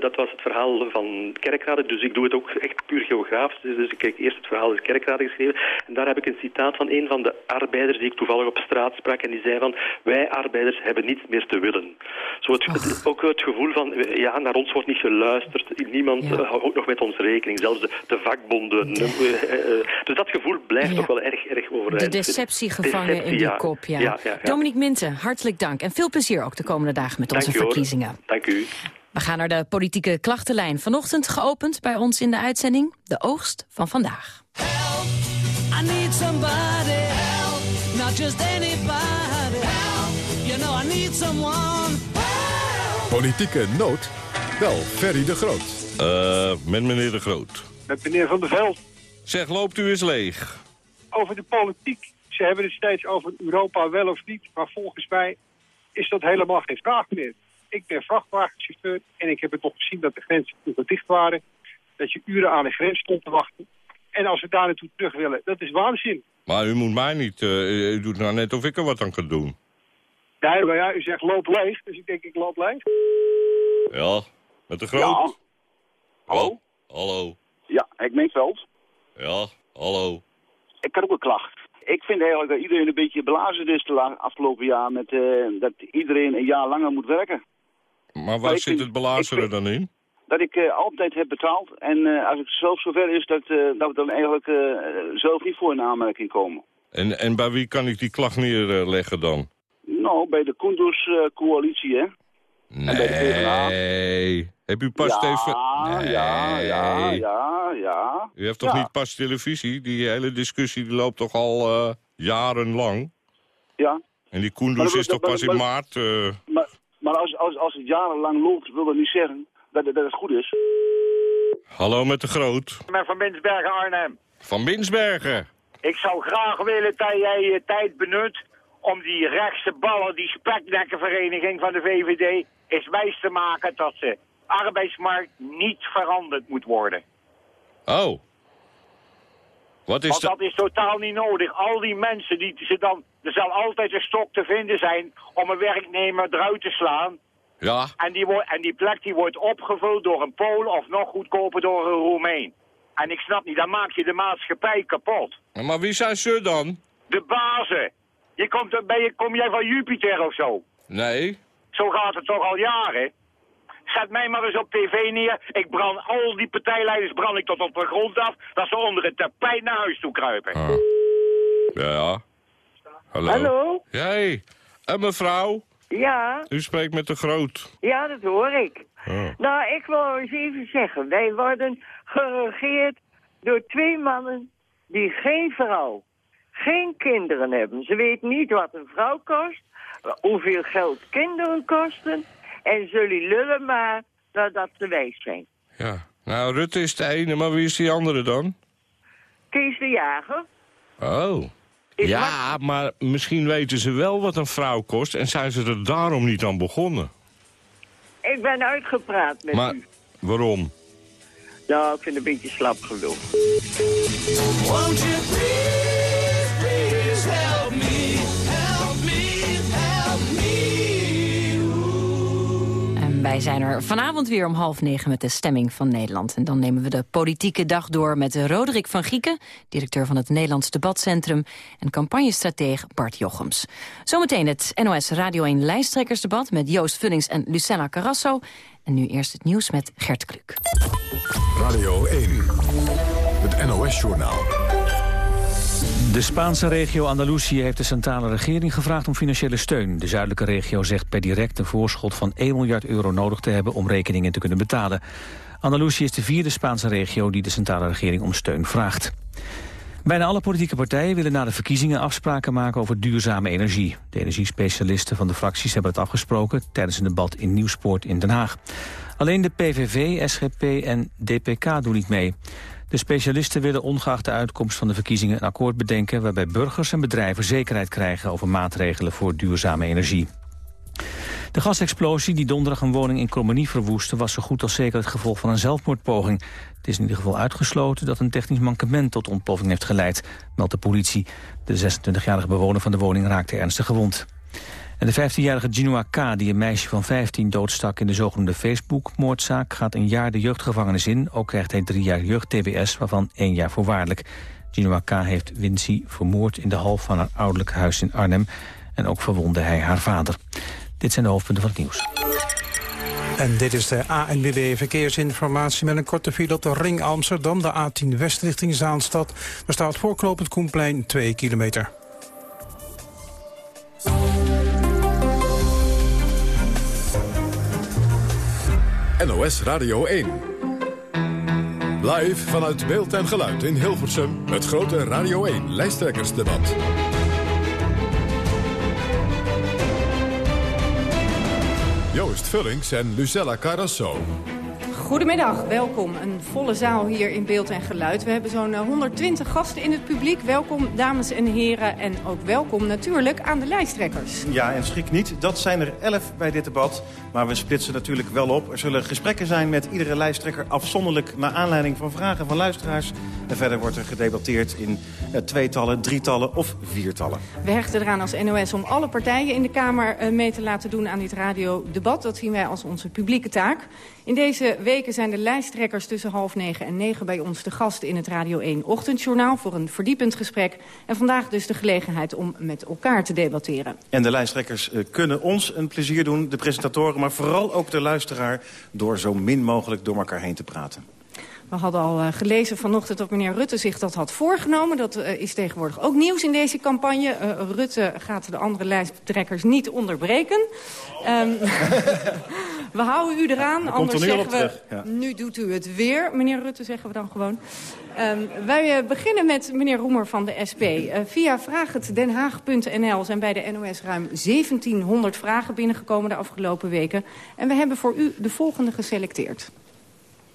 dat was het verhaal van Kerkrade. Dus ik doe het ook echt puur geografisch. Dus ik heb eerst het verhaal van Kerkrade geschreven. En daar heb ik een citaat van een van de arbeiders die ik toevallig op straat sprak. En die zei van, wij arbeiders hebben niets meer te willen. Zo het, het, ook het gevoel van, ja, naar ons wordt niet geluisterd. Niemand ja. uh, houdt nog met ons rekening. Zelfs de, de vakbonden. Ja. dus dat gevoel blijft Ja. toch wel erg, erg overeind. De deceptie gevangen in die kop, ja. Dominique Minten, hartelijk dank. En veel plezier ook de komende dagen met onze Dank u, hoor. verkiezingen. Dank u. We gaan naar de politieke klachtenlijn. Vanochtend geopend bij ons in de uitzending. De oogst van vandaag. I need somebody help, not just anybody help. You know I need someone Politieke nood? Wel, Ferry de Groot. Eh, met meneer de Groot. Met meneer Van der Veld. Zeg, loopt u eens leeg? Over de politiek. Ze hebben het steeds over Europa wel of niet. Maar volgens mij is dat helemaal geen vraag meer. Ik ben vrachtwagenchauffeur en ik heb het nog gezien dat de grenzen vroeger dicht waren. Dat je uren aan de grens stond te wachten. En als we daar naartoe terug willen, dat is waanzin. Maar u moet mij niet... eh, u doet nou net of ik er wat aan kan doen. Nee, maar ja, u zegt loop leeg, dus ik denk ik loop leeg. Ja, met de Groot? Ja. Hallo? Hallo? Ja, ik Meekveld. Ja, hallo? Ik heb ook een klacht. Ik vind eigenlijk dat iedereen een beetje belazerd is de afgelopen jaar met eh, dat iedereen een jaar langer moet werken. Maar waar zit vind- het belazeren dan in? Dat ik eh, altijd heb betaald en eh, als het zelf zover is dat, dat we dan eigenlijk zelf niet voor in aanmerking komen. En, en bij wie kan ik die klacht neerleggen dan? Nou, bij de Koenders-coalitie, hè. Nee. Heb u pas ja, even... Nee. ja, ja, ja, ja. U heeft toch Ja. niet pas televisie? Die hele discussie die loopt toch al eh, jarenlang? Ja. En die Koenders dat- is toch dat- pas in maar- maart... eh, Maar, maar als, als, als het jarenlang loopt, wil dat niet zeggen dat, het- dat het goed is. Hallo met de Groot. ben van Binsbergen Arnhem. Van Binsbergen. Ik zou graag willen dat jij je tijd benut om die rechtse ballen, die spekdekkenvereniging van de VVD, eens wijs te maken dat de arbeidsmarkt niet veranderd moet worden. Oh. Wat is Want dat? is totaal niet nodig. Al die mensen, die ze dan, er zal altijd een stok te vinden zijn om een werknemer eruit te slaan. Ja. En die, wordt en die plek die wordt opgevuld door een Pool of nog goedkoper door een Roemeen. En ik snap niet, dan maak je de maatschappij kapot. Maar wie zijn ze dan? De bazen. Je komt, ben je, kom jij van Jupiter of zo? Nee. Zo gaat het toch al jaren? Zet mij maar eens op tv neer. Ik brand al die partijleiders brand ik tot op de grond af. Dat ze onder het tapijt naar huis toe kruipen. Ja. Hallo. Hallo? Jij. En mevrouw? Ja, U spreekt met de Groot. ja, dat hoor ik. Oh. Nou, ik wil eens even zeggen. Wij worden geregeerd door twee mannen die geen vrouw, geen kinderen hebben. Ze weten niet wat een vrouw kost, hoeveel geld kinderen kosten. En zullen lullen maar nadat ze wijs zijn. Ja. Nou, Rutte is de ene, maar wie is die andere dan? Kees de Jager, Oh. Ja, maar misschien weten ze wel wat een vrouw kost... en zijn ze er daarom niet aan begonnen. ik ben uitgepraat met Maar u. waarom? Nou, ik vind het een beetje slap gelul wij zijn er vanavond weer om half negen met de stemming van Nederland. En dan nemen we de politieke dag door met Roderick van Gieken... directeur van het Nederlands Debatcentrum... en campagnestrateeg Bart Jochems. Zometeen het NOS Radio 1 lijsttrekkersdebat... met Joost Vullings en Lucella Carrasso. En nu eerst het nieuws met Gert Kluk. Radio 1, het NOS-journaal. De Spaanse regio Andalusië heeft de centrale regering gevraagd om financiële steun. De zuidelijke regio zegt per direct een voorschot van 1 miljard euro nodig te hebben om rekeningen te kunnen betalen. Andalusië is de vierde Spaanse regio die de centrale regering om steun vraagt. Bijna alle politieke partijen willen na de verkiezingen afspraken maken over duurzame energie. De energiespecialisten van de fracties hebben het afgesproken tijdens een debat in Nieuwspoort in Den Haag. Alleen de PVV, SGP en DPK doen niet mee. De specialisten willen ongeacht de uitkomst van de verkiezingen een akkoord bedenken... waarbij burgers en bedrijven zekerheid krijgen over maatregelen voor duurzame energie. De gasexplosie die donderdag een woning in Krommenie verwoestte... was zo goed als zeker het gevolg van een zelfmoordpoging. Het is in ieder geval uitgesloten dat een technisch mankement tot ontploffing heeft geleid, meldt de politie. De 26-jarige bewoner van de woning raakte ernstig gewond. En de 15-jarige Ginoa K., die een meisje van 15 doodstak in de zogenoemde Facebook-moordzaak, gaat een jaar de jeugdgevangenis in. Ook krijgt hij drie jaar jeugd-TBS, waarvan één jaar voorwaardelijk. Ginoa K. heeft Wincy vermoord in de hal van haar ouderlijk huis in Arnhem. En ook verwonde hij haar vader. Dit zijn de hoofdpunten van het nieuws. En dit is de ANWB Verkeersinformatie met een korte file op de Ring Amsterdam, de A10 West richting Zaanstad. Er staat voorklopend Koenplein 2 kilometer. NOS Radio 1. Live vanuit Beeld en Geluid in Hilversum. Het grote Radio 1 lijsttrekkersdebat. Joost Vullings en Lucella Carrasso. Goedemiddag, welkom. Een volle zaal hier in Beeld en Geluid. We hebben zo'n 120 gasten in het publiek. Welkom, dames en heren. En ook welkom natuurlijk aan de lijsttrekkers. Ja, en schrik niet, dat zijn er 11 bij dit debat. Maar we splitsen natuurlijk wel op. Er zullen gesprekken zijn met iedere lijsttrekker afzonderlijk... naar aanleiding van vragen van luisteraars. En verder wordt er gedebatteerd in uh, tweetallen, drietallen of viertallen. We hechten eraan als NOS om alle partijen in de Kamer uh, mee te laten doen aan dit radiodebat. Dat zien wij als onze publieke taak. In deze weken zijn de lijsttrekkers tussen half negen en negen bij ons te gast in het Radio 1 Ochtendjournaal voor een verdiepend gesprek. En vandaag dus de gelegenheid om met elkaar te debatteren. En de lijsttrekkers uh, kunnen ons een plezier doen, de presentatoren, maar vooral ook de luisteraar, door zo min mogelijk door elkaar heen te praten. We hadden al uh, gelezen vanochtend dat meneer Rutte zich dat had voorgenomen. Dat uh, is tegenwoordig ook nieuws in deze campagne. Uh, Rutte gaat de andere lijsttrekkers niet onderbreken. Um, we houden u eraan, anders zeggen we... Ja. Nu doet u het weer, meneer Rutte, zeggen we dan gewoon. Um, wij beginnen met meneer Roemer van de SP. via vraaghetdenhaag.nl zijn bij de NOS ruim 1700 vragen binnengekomen de afgelopen weken. En we hebben voor u de volgende geselecteerd.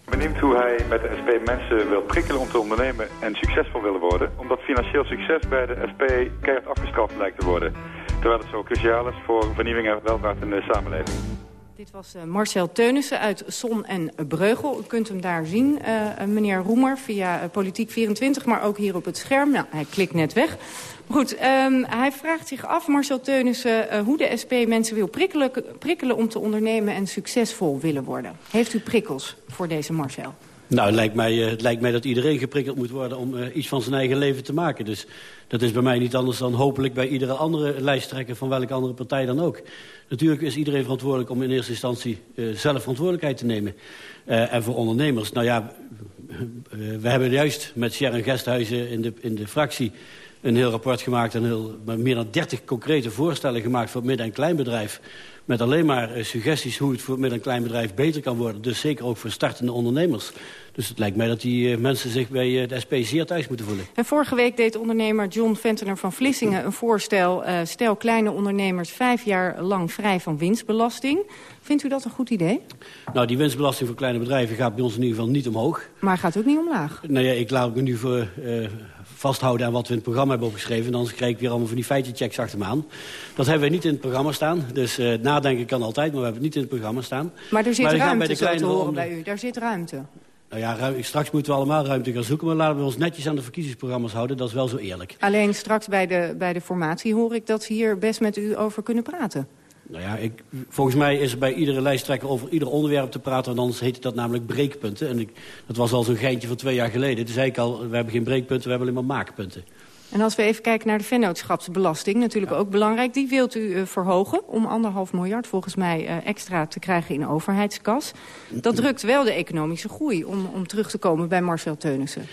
Benieuwd hoe hij met de SP mensen wil prikkelen om te ondernemen en succesvol willen worden. Omdat financieel succes bij de SP keihard afgestraft lijkt te worden. Terwijl het zo cruciaal is voor vernieuwing en welvaart in de samenleving. Dit was uh, Marcel Teunissen uit Son en Breugel. U kunt hem daar zien, uh, meneer Roemer, via uh, Politiek24, maar ook hier op het scherm. Nou, hij klikt net weg. Goed, um, hij vraagt zich af, Marcel Teunissen, hoe de SP mensen wil prikkelen, prikkelen om te ondernemen en succesvol willen worden. Heeft u prikkels voor deze Marcel? Nou, het lijkt, mij, uh, het lijkt mij dat iedereen geprikkeld moet worden om uh, iets van zijn eigen leven te maken. Dus dat is bij mij niet anders dan hopelijk bij iedere andere lijsttrekker van welke andere partij dan ook. Natuurlijk is iedereen verantwoordelijk om in eerste instantie uh, zelf verantwoordelijkheid te nemen. En voor ondernemers, nou ja, we hebben juist met Sharon Gesthuizen in de, in de fractie een heel rapport gemaakt... en heel, meer dan 30 concrete voorstellen gemaakt voor het midden- en kleinbedrijf... met alleen maar suggesties hoe het voor het midden- en kleinbedrijf beter kan worden. Dus zeker ook voor startende ondernemers. Dus het lijkt mij dat die uh, mensen zich bij uh, de SP zeer thuis moeten voelen. En vorige week deed ondernemer John Ventener van Vlissingen een voorstel... Uh, stel kleine ondernemers vijf jaar lang vrij van winstbelasting. Vindt u dat een goed idee? Nou, die winstbelasting voor kleine bedrijven gaat bij ons in ieder geval niet omhoog. Maar gaat ook niet omlaag? Nou ja, ik laat me nu voor vasthouden aan wat we in het programma hebben opgeschreven. En anders krijg ik weer allemaal van die feitenchecks achter me aan. Dat hebben we niet in het programma staan. Dus uh, nadenken kan altijd, maar we hebben het niet in het programma staan. Maar er zit maar ruimte, bij de kleine te horen bij u. Daar zit ruimte. Nou ja, ruim, straks moeten we allemaal ruimte gaan zoeken... maar laten we ons netjes aan de verkiezingsprogramma's houden. Dat is wel zo eerlijk. Alleen straks bij de, bij de formatie hoor ik dat ze hier best met u over kunnen praten. Nou ja, ik, volgens mij is er bij iedere lijsttrekker over ieder onderwerp te praten... want anders heet dat namelijk breekpunten. En ik, dat was al zo'n geintje van twee jaar geleden. Toen zei ik al, we hebben geen breekpunten, we hebben alleen maar maakpunten. En als we even kijken naar de vennootschapsbelasting, natuurlijk ook belangrijk. Die wilt u uh, verhogen om anderhalf miljard volgens mij uh, extra te krijgen in de overheidskas. Dat drukt wel de economische groei om, om terug te komen bij Marcel Teunissen.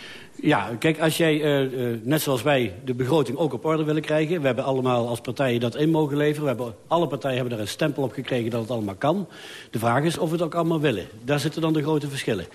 Ja, kijk, als jij, uh, uh, net zoals wij, de begroting ook op orde willen krijgen... we hebben allemaal als partijen dat in mogen leveren. We hebben, alle partijen hebben er een stempel op gekregen dat het allemaal kan. De vraag is of we het ook allemaal willen. Daar zitten dan de grote verschillen.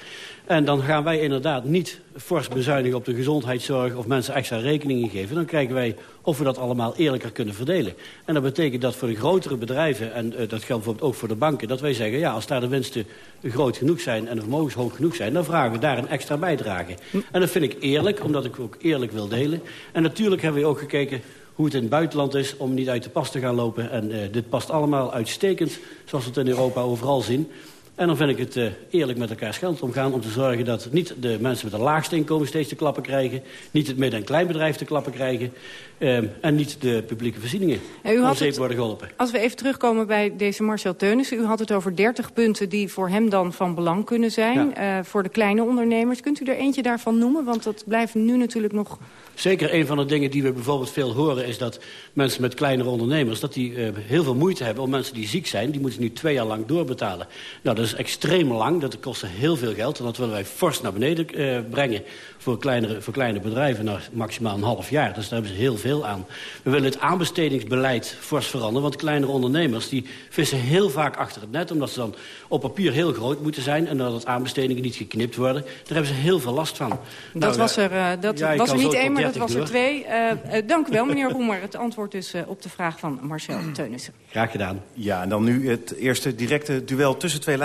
En dan gaan wij inderdaad niet fors bezuinigen op de gezondheidszorg... of mensen extra rekeningen geven. Dan kijken wij of we dat allemaal eerlijker kunnen verdelen. En dat betekent dat voor de grotere bedrijven... en uh, dat geldt bijvoorbeeld ook voor de banken... dat wij zeggen, ja, als daar de winsten groot genoeg zijn... en de vermogens hoog genoeg zijn... dan vragen we daar een extra bijdrage. En dat vind ik eerlijk, omdat ik ook eerlijk wil delen. En natuurlijk hebben we ook gekeken hoe het in het buitenland is om niet uit de pas te gaan lopen. En uh, dit past allemaal uitstekend, zoals we het in Europa overal zien. En dan vind ik het uh, eerlijk met elkaar geld omgaan... om te zorgen dat niet de mensen met de laagste inkomen steeds te klappen krijgen... niet het midden- en kleinbedrijf te klappen krijgen... Um, en niet de publieke voorzieningen ja, u had het, worden geholpen. Als we even terugkomen bij deze Marcel Teunissen... u had het over 30 punten die voor hem dan van belang kunnen zijn... Ja. Uh, voor de kleine ondernemers. Kunt u er eentje daarvan noemen? Want dat blijft nu natuurlijk nog... Zeker een van de dingen die we bijvoorbeeld veel horen... is dat mensen met kleinere ondernemers... dat die uh, heel veel moeite hebben om mensen die ziek zijn... die moeten nu twee jaar lang doorbetalen. Nou, dat is extreem lang. Dat kost heel veel geld. En dat willen wij fors naar beneden uh, brengen voor, kleinere, voor kleine bedrijven naar maximaal een half jaar. Dus daar hebben ze heel veel aan. We willen het aanbestedingsbeleid fors veranderen. Want kleinere ondernemers die vissen heel vaak achter het net... omdat ze dan op papier heel groot moeten zijn... en dat het aanbestedingen niet geknipt worden. Daar hebben ze heel veel last van. Dat nou, was er, uh, dat ja, was er niet één, maar dat was er twee. Uh, uh, dank u wel, meneer Roemer. Het antwoord is op de vraag van Marcel Teunissen. Graag gedaan. Ja, en dan nu het eerste directe duel tussen twee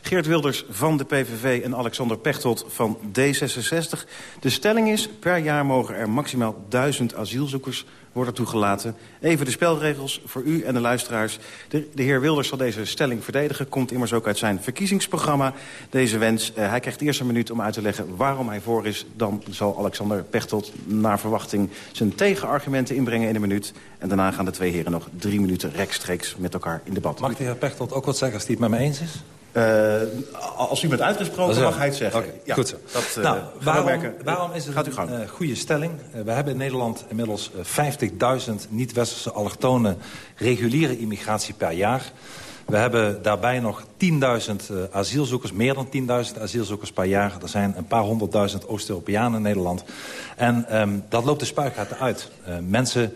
Geert Wilders van de PVV en Alexander Pechtold van D66. De stelling is, per jaar mogen er maximaal duizend asielzoekers worden toegelaten. Even de spelregels voor u en de luisteraars. De, heer Wilders zal deze stelling verdedigen. Komt immers ook uit zijn verkiezingsprogramma, deze wens. Uh, hij krijgt eerst een minuut om uit te leggen waarom hij voor is. Dan zal Alexander Pechtold naar verwachting zijn tegenargumenten inbrengen in een minuut. En daarna gaan de twee heren nog drie minuten rechtstreeks met elkaar in debat. Mag de heer Pechtold ook wat zeggen als hij het met me eens is? Uh, als u bent uitgesproken, mag hij het zeggen. Okay, ja, goed zo. Dat, uh, nou, waarom, waarom, is het Gaat u gang. een uh, goede stelling? we hebben in Nederland inmiddels 50.000 niet-westerse allochtone reguliere immigratie per jaar. We hebben daarbij nog 10.000 asielzoekers, meer dan 10.000 asielzoekers per jaar. Er zijn een paar honderdduizend Oost-Europeanen in Nederland. En um, dat loopt de spuigaten uit. mensen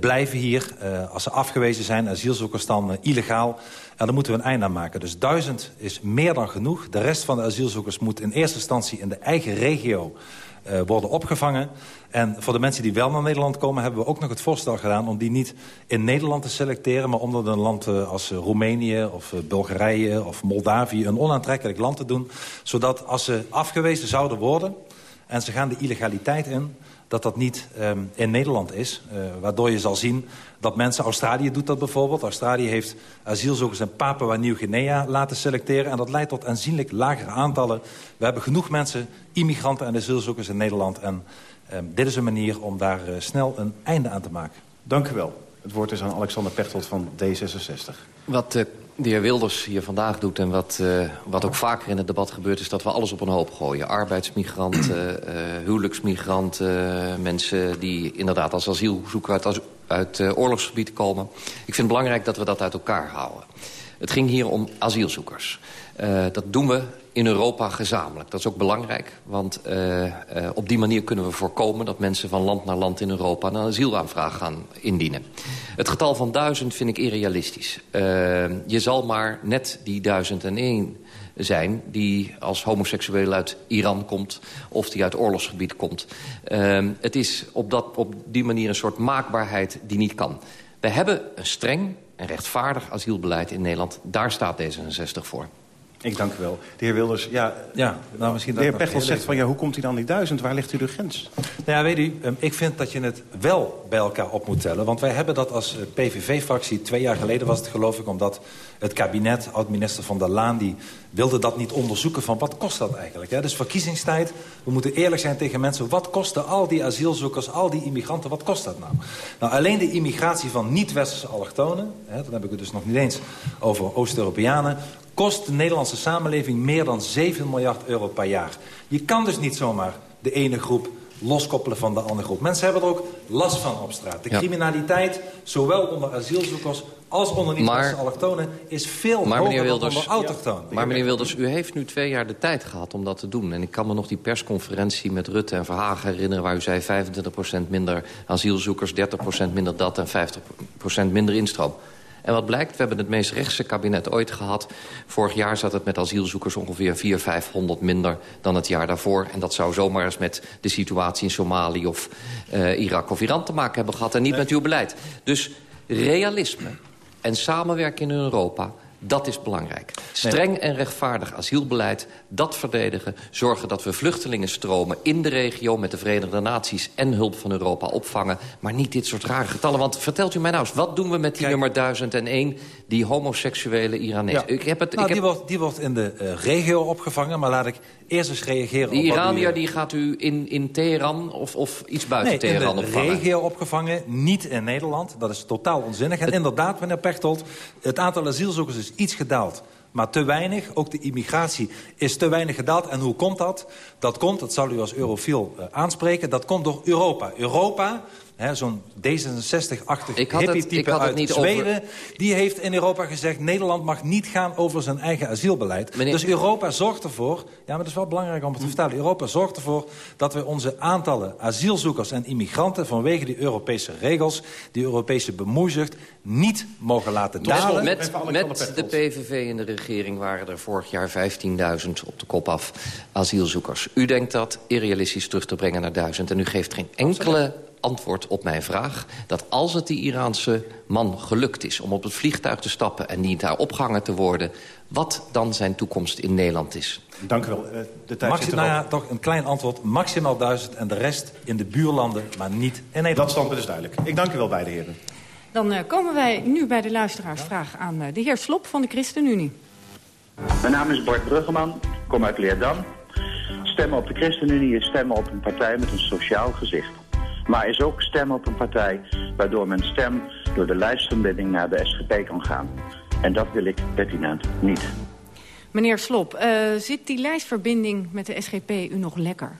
blijven hier, als ze afgewezen zijn, asielzoekers dan illegaal... En daar moeten we een einde aan maken. Dus duizend is meer dan genoeg. De rest van de asielzoekers moet in eerste instantie in de eigen regio uh, worden opgevangen. En voor de mensen die wel naar Nederland komen... hebben we ook nog het voorstel gedaan om die niet in Nederland te selecteren... maar in een land als Roemenië of Bulgarije of Moldavië... een onaantrekkelijk land te doen. Zodat als ze afgewezen zouden worden en ze gaan de illegaliteit in dat dat niet um, in Nederland is. Uh, waardoor je zal zien dat mensen... Australië doet dat bijvoorbeeld. Australië heeft asielzoekers in Papua Nieuw-Guinea laten selecteren. En dat leidt tot aanzienlijk lagere aantallen. We hebben genoeg mensen, immigranten en asielzoekers in Nederland. En um, dit is een manier om daar uh, snel een einde aan te maken. Dank u wel. Het woord is aan Alexander Pechtold van D66. Wat uh, de heer Wilders hier vandaag doet en wat, uh, wat ook vaker in het debat gebeurt... is dat we alles op een hoop gooien. Arbeidsmigranten, uh, huwelijksmigranten, mensen die inderdaad als asielzoeker uit, uit uh, oorlogsgebieden komen. Ik vind het belangrijk dat we dat uit elkaar houden. Het ging hier om asielzoekers. Uh, dat doen we in Europa gezamenlijk. Dat is ook belangrijk, want uh, uh, op die manier kunnen we voorkomen... dat mensen van land naar land in Europa een asielaanvraag gaan indienen. Het getal van duizend vind ik irrealistisch. Je zal maar net die duizend en één zijn die als homoseksueel uit Iran komt... of die uit oorlogsgebied komt. Uh, het is op, dat, op die manier een soort maakbaarheid die niet kan. We hebben een streng en rechtvaardig asielbeleid in Nederland. Daar staat D66 voor. Ik dank u wel. De heer Wilders, ja, ja nou, misschien de heer Pechtel zegt van... ja, hoe komt hij dan die duizend? Waar ligt u de grens? Nou ja, weet u, ehm, ik vind dat je het wel bij elkaar op moet tellen. Want wij hebben dat als eh, PVV-fractie... twee jaar geleden was het geloof ik... omdat het kabinet, oud-minister Van der Laan... die wilde dat niet onderzoeken van wat kost dat eigenlijk. Hè? Dus verkiezingstijd, we moeten eerlijk zijn tegen mensen... wat kosten al die asielzoekers, al die immigranten, wat kost dat nou? Nou, alleen de immigratie van niet-westerse allochtonen... Hè, dan heb ik het dus nog niet eens over Oost-Europeanen kost de Nederlandse samenleving meer dan 7 miljard euro per jaar. Je kan dus niet zomaar de ene groep loskoppelen van de andere groep. Mensen hebben er ook last van op straat. De criminaliteit, zowel onder asielzoekers als onder niet-westerse allochtonen... is veel maar, hoger dan onder autochtonen. Maar meneer Wilders, u heeft nu twee jaar de tijd gehad om dat te doen. En ik kan me nog die persconferentie met Rutte en Verhagen herinneren... waar u zei 25% minder asielzoekers, 30% minder dat en 50% minder instroom. En wat blijkt, we hebben het meest rechtse kabinet ooit gehad. Vorig jaar zat het met asielzoekers ongeveer 400, 500 minder dan het jaar daarvoor. En dat zou zomaar eens met de situatie in Somalië of uh, Irak of Iran te maken hebben gehad. En niet met uw beleid. Dus realisme en samenwerking in Europa dat is belangrijk. Streng en rechtvaardig asielbeleid, dat verdedigen. Zorgen dat we vluchtelingenstromen in de regio... met de Verenigde Naties en hulp van Europa opvangen. Maar niet dit soort rare getallen. Want vertelt u mij nou eens, wat doen we met die nummer 1001... die homoseksuele Iranees? Ik heb het, nou, ik heb... die, wordt, die wordt in de uh, regio opgevangen, maar laat ik eerst eens reageren die op Iranier die gaat u in, in Teheran of, of iets buiten nee, Teheran opvangen? in de regio opgevangen, niet in Nederland. Dat is totaal onzinnig. En inderdaad, meneer Pechtold, het aantal asielzoekers is iets gedaald. Maar te weinig, ook de immigratie is te weinig gedaald. En hoe komt dat? Dat komt, dat zal u als eurofiel uh, aanspreken, dat komt door Europa. Europa zo'n D66-achtig hippie-type uit niet Zweden... Over... die heeft in Europa gezegd... Nederland mag niet gaan over zijn eigen asielbeleid. Dus Europa zorgt ervoor... ja, maar dat is wel belangrijk om het te vertellen... Europa zorgt ervoor dat we onze aantallen asielzoekers en immigranten... vanwege die Europese regels, die Europese bemoeizucht... niet mogen laten dalen. Met, met de PVV in de regering waren er vorig jaar 15.000 op de kop af asielzoekers. U denkt dat irrealistisch terug te brengen naar 1000... en u geeft geen enkele antwoord op mijn vraag... dat als het die Iraanse man gelukt is om op het vliegtuig te stappen... en niet daar opgehangen te worden... wat dan zijn toekomst in Nederland is. Dank u wel. Eh, de tijd Maxi nou ja, toch een klein antwoord. Maximaal duizend en de rest in de buurlanden, maar niet in Nederland. Dat standpunt is duidelijk. Ik dank u wel, beide heren. Dan uh, komen wij nu bij de luisteraarsvraag aan uh, de heer Slop van de ChristenUnie. Mijn naam is Bart Bruggeman, ik kom uit Leerdam. Stemmen op de ChristenUnie is stemmen op een partij met een sociaal gezicht. Maar is ook stemmen op een partij waardoor mijn stem door de lijstverbinding naar de SGP kan gaan. En dat wil ik pertinent niet. Meneer Slop, uh, zit die lijstverbinding met de SGP u nog lekker?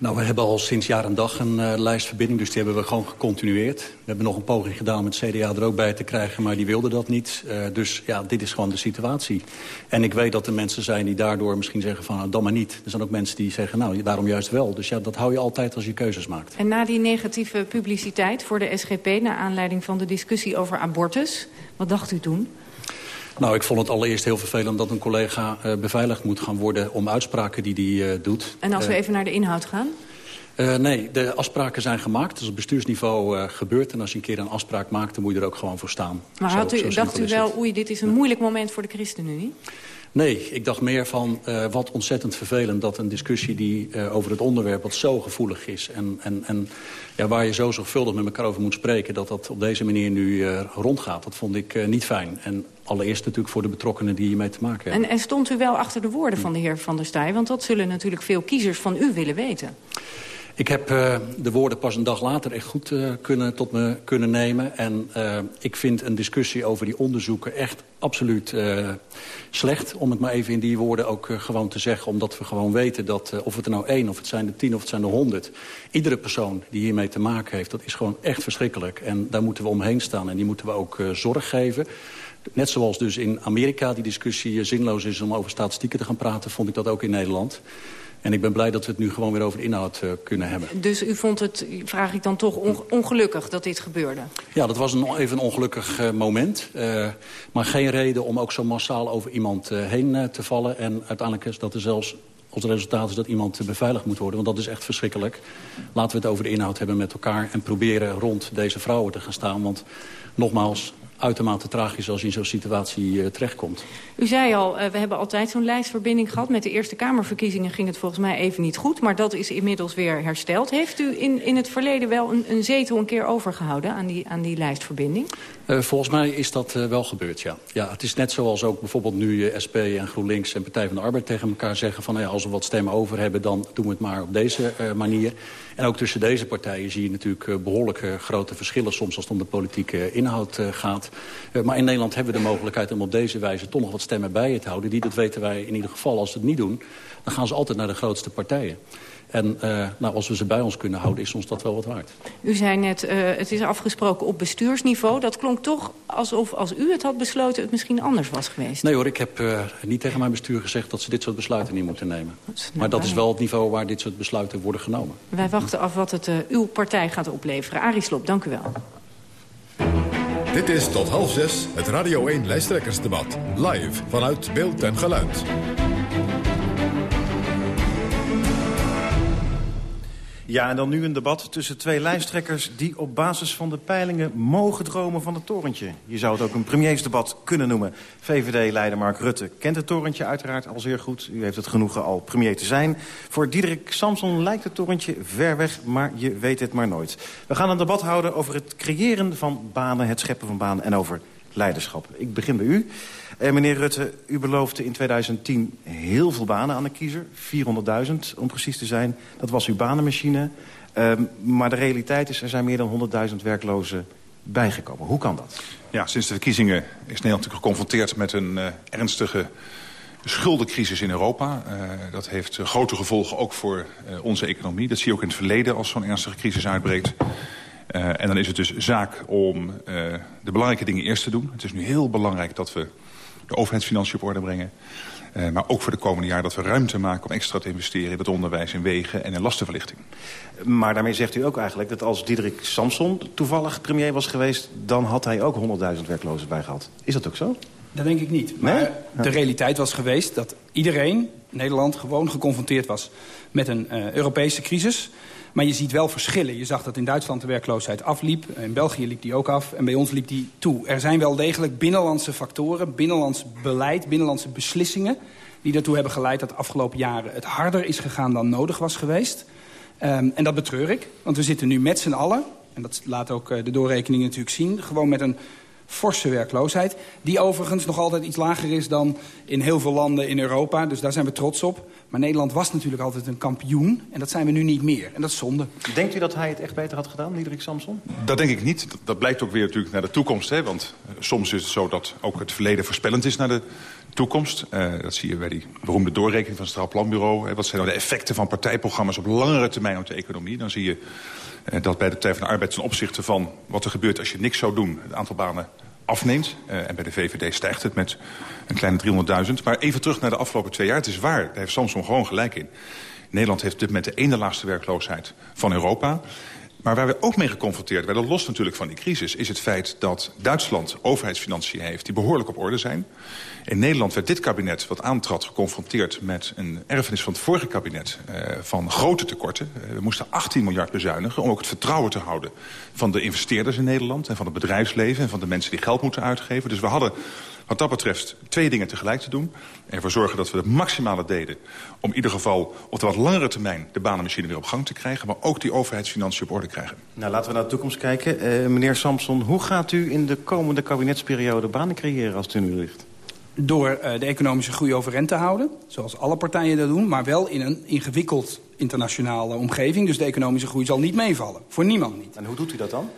Nou, we hebben al sinds jaar en dag een uh, lijstverbinding, dus die hebben we gewoon gecontinueerd. We hebben nog een poging gedaan met CDA er ook bij te krijgen, maar die wilde dat niet. Uh, dus ja, dit is gewoon de situatie. En ik weet dat er mensen zijn die daardoor misschien zeggen van, nou, dan maar niet. Er zijn ook mensen die zeggen, nou, waarom juist wel? Dus ja, dat hou je altijd als je keuzes maakt. En na die negatieve publiciteit voor de SGP, naar aanleiding van de discussie over abortus, wat dacht u toen? Nou, ik vond het allereerst heel vervelend dat een collega uh, beveiligd moet gaan worden... om uitspraken die hij uh, doet. En als we uh, even naar de inhoud gaan? nee, de afspraken zijn gemaakt. Dat is op bestuursniveau gebeurd. En als je een keer een afspraak maakt, dan moet je er ook gewoon voor staan. Maar had u, dacht u wel, oei, dit is een moeilijk moment voor de ChristenUnie? Nee, ik dacht meer van uh, wat ontzettend vervelend... dat een discussie die uh, over het onderwerp wat zo gevoelig is... en, en, en ja, waar je zo zorgvuldig met elkaar over moet spreken... dat dat op deze manier nu uh, rondgaat, dat vond ik niet fijn. En allereerst natuurlijk voor de betrokkenen die hiermee te maken hebben. En, en stond u wel achter de woorden van de heer Van der Staaij? Want dat zullen natuurlijk veel kiezers van u willen weten. Ik heb uh, de woorden pas een dag later echt goed uh, kunnen, tot me kunnen nemen. En uh, ik vind een discussie over die onderzoeken echt absoluut slecht. Om het maar even in die woorden ook gewoon te zeggen. Omdat we gewoon weten dat of het er nou één, of het zijn er tien, of het zijn er honderd. Iedere persoon die hiermee te maken heeft, dat is gewoon echt verschrikkelijk. En daar moeten we omheen staan en die moeten we ook zorg geven. Net zoals dus in Amerika die discussie zinloos is om over statistieken te gaan praten... vond ik dat ook in Nederland. En ik ben blij dat we het nu gewoon weer over de inhoud uh, kunnen hebben. Dus u vond het, vraag ik dan toch, ongelukkig dat dit gebeurde? Ja, dat was een, even een ongelukkig uh, moment. Uh, maar geen reden om ook zo massaal over iemand heen te vallen. En uiteindelijk is dat er zelfs als resultaat is dat iemand beveiligd moet worden. Want dat is echt verschrikkelijk. Laten we het over de inhoud hebben met elkaar... en proberen rond deze vrouwen te gaan staan. Want nogmaals, uitermate tragisch als je in zo'n situatie terechtkomt. U zei al, we hebben altijd zo'n lijstverbinding gehad. Met de Eerste Kamerverkiezingen ging het volgens mij even niet goed. Maar dat is inmiddels weer hersteld. Heeft u in, in het verleden wel een, een zetel een keer overgehouden aan die, aan die lijstverbinding? volgens mij is dat wel gebeurd, ja. ja. Het is net zoals ook bijvoorbeeld nu SP en GroenLinks en Partij van de Arbeid tegen elkaar zeggen... van nou ja, als we wat stemmen over hebben, dan doen we het maar op deze manier. En ook tussen deze partijen zie je natuurlijk uh, behoorlijk grote verschillen... soms als het om de politieke inhoud uh, gaat. maar in Nederland hebben we de mogelijkheid om op deze wijze... toch nog wat stemmen bij te houden. Die, dat weten wij in ieder geval. Als ze het niet doen, dan gaan ze altijd naar de grootste partijen. En uh, nou, als we ze bij ons kunnen houden, is ons dat wel wat waard. U zei net, uh, het is afgesproken op bestuursniveau. Dat klonk toch alsof als u het had besloten het misschien anders was geweest. Nee hoor, ik heb uh, niet tegen mijn bestuur gezegd dat ze dit soort besluiten niet moeten nemen. Dat maar dat is wel het niveau waar dit soort besluiten worden genomen. Wij wachten af wat het uw partij gaat opleveren. Arie Slob, dank u wel. Dit is tot half zes het Radio 1 lijsttrekkersdebat. Live vanuit Beeld en Geluid. Ja, en dan nu een debat tussen twee lijsttrekkers... die op basis van de peilingen mogen dromen van het torentje. Je zou het ook een premiersdebat kunnen noemen. VVD-leider Mark Rutte kent het torentje uiteraard al zeer goed. U heeft het genoegen al premier te zijn. Voor Diederik Samson lijkt het torentje ver weg, maar je weet het maar nooit. We gaan een debat houden over het creëren van banen, het scheppen van banen... en over leiderschap. Ik begin bij u. Eh, meneer Rutte, u beloofde in 2010 heel veel banen aan de kiezer. 400.000 om precies te zijn. Dat was uw banenmachine. Uh, maar de realiteit is, er zijn meer dan 100.000 werklozen bijgekomen. Hoe kan dat? Ja, sinds de verkiezingen is Nederland natuurlijk geconfronteerd met een uh, ernstige schuldencrisis in Europa. Uh, dat heeft grote gevolgen ook voor uh, onze economie. Dat zie je ook in het verleden als zo'n ernstige crisis uitbreekt. Uh, en dan is het dus zaak om uh, de belangrijke dingen eerst te doen. Het is nu heel belangrijk dat we de overheidsfinanciën op orde brengen. Uh, maar ook voor de komende jaar dat we ruimte maken om extra te investeren... in het onderwijs, in wegen en in lastenverlichting. Maar daarmee zegt u ook eigenlijk dat als Diederik Samson toevallig premier was geweest... dan had hij ook 100.000 werklozen bij gehad. Is dat ook zo? Dat denk ik niet. Maar nee? de realiteit was geweest dat iedereen, Nederland, gewoon geconfronteerd was... met een uh, Europese crisis... Maar je ziet wel verschillen. Je zag dat in Duitsland de werkloosheid afliep. In België liep die ook af. En bij ons liep die toe. Er zijn wel degelijk binnenlandse factoren, binnenlands beleid, binnenlandse beslissingen... die ertoe hebben geleid dat de afgelopen jaren het harder is gegaan dan nodig was geweest. Um, en dat betreur ik, want we zitten nu met z'n allen... en dat laat ook de doorrekening natuurlijk zien... gewoon met een forse werkloosheid. Die overigens nog altijd iets lager is dan in heel veel landen in Europa. Dus daar zijn we trots op. Maar Nederland was natuurlijk altijd een kampioen. En dat zijn we nu niet meer. En dat is zonde. Denkt u dat hij het echt beter had gedaan, Diederik Samson? Dat denk ik niet. Dat blijkt ook weer natuurlijk naar de toekomst. Hè? Want soms is het zo dat ook het verleden voorspellend is naar de toekomst. Uh, dat zie je bij die beroemde doorrekening van het Straal Planbureau. Wat zijn nou de effecten van partijprogramma's op langere termijn op de economie? Dan zie je uh, dat bij de Partij van de Arbeid ten opzichte van wat er gebeurt als je niks zou doen... het aantal banen afneemt. Uh, en bij de VVD stijgt het met een kleine 300.000. Maar even terug naar de afgelopen twee jaar. Het is waar, daar heeft Samson gewoon gelijk in. Nederland heeft dit moment de ene laagste werkloosheid van Europa. Maar waar we ook mee geconfronteerd werden, los natuurlijk van die crisis... is het feit dat Duitsland overheidsfinanciën heeft die behoorlijk op orde zijn. In Nederland werd dit kabinet, wat aantrad, geconfronteerd met een erfenis van het vorige kabinet... Uh, van grote tekorten. Uh, we moesten 18 miljard bezuinigen om ook het vertrouwen te houden... van de investeerders in Nederland en van het bedrijfsleven... en van de mensen die geld moeten uitgeven. Dus we hadden wat dat betreft twee dingen tegelijk te doen. Ervoor zorgen dat we het maximale deden om in ieder geval op de wat langere termijn de banenmachine weer op gang te krijgen. Maar ook die overheidsfinanciën op orde krijgen. Nou, laten we naar de toekomst kijken. Uh, meneer Samson, hoe gaat u in de komende kabinetsperiode banen creëren als het u nu ligt? Door uh, de economische groei overeind te houden, zoals alle partijen dat doen... maar wel in een ingewikkeld internationale omgeving. Dus de economische groei zal niet meevallen. Voor niemand niet. En hoe doet u dat dan?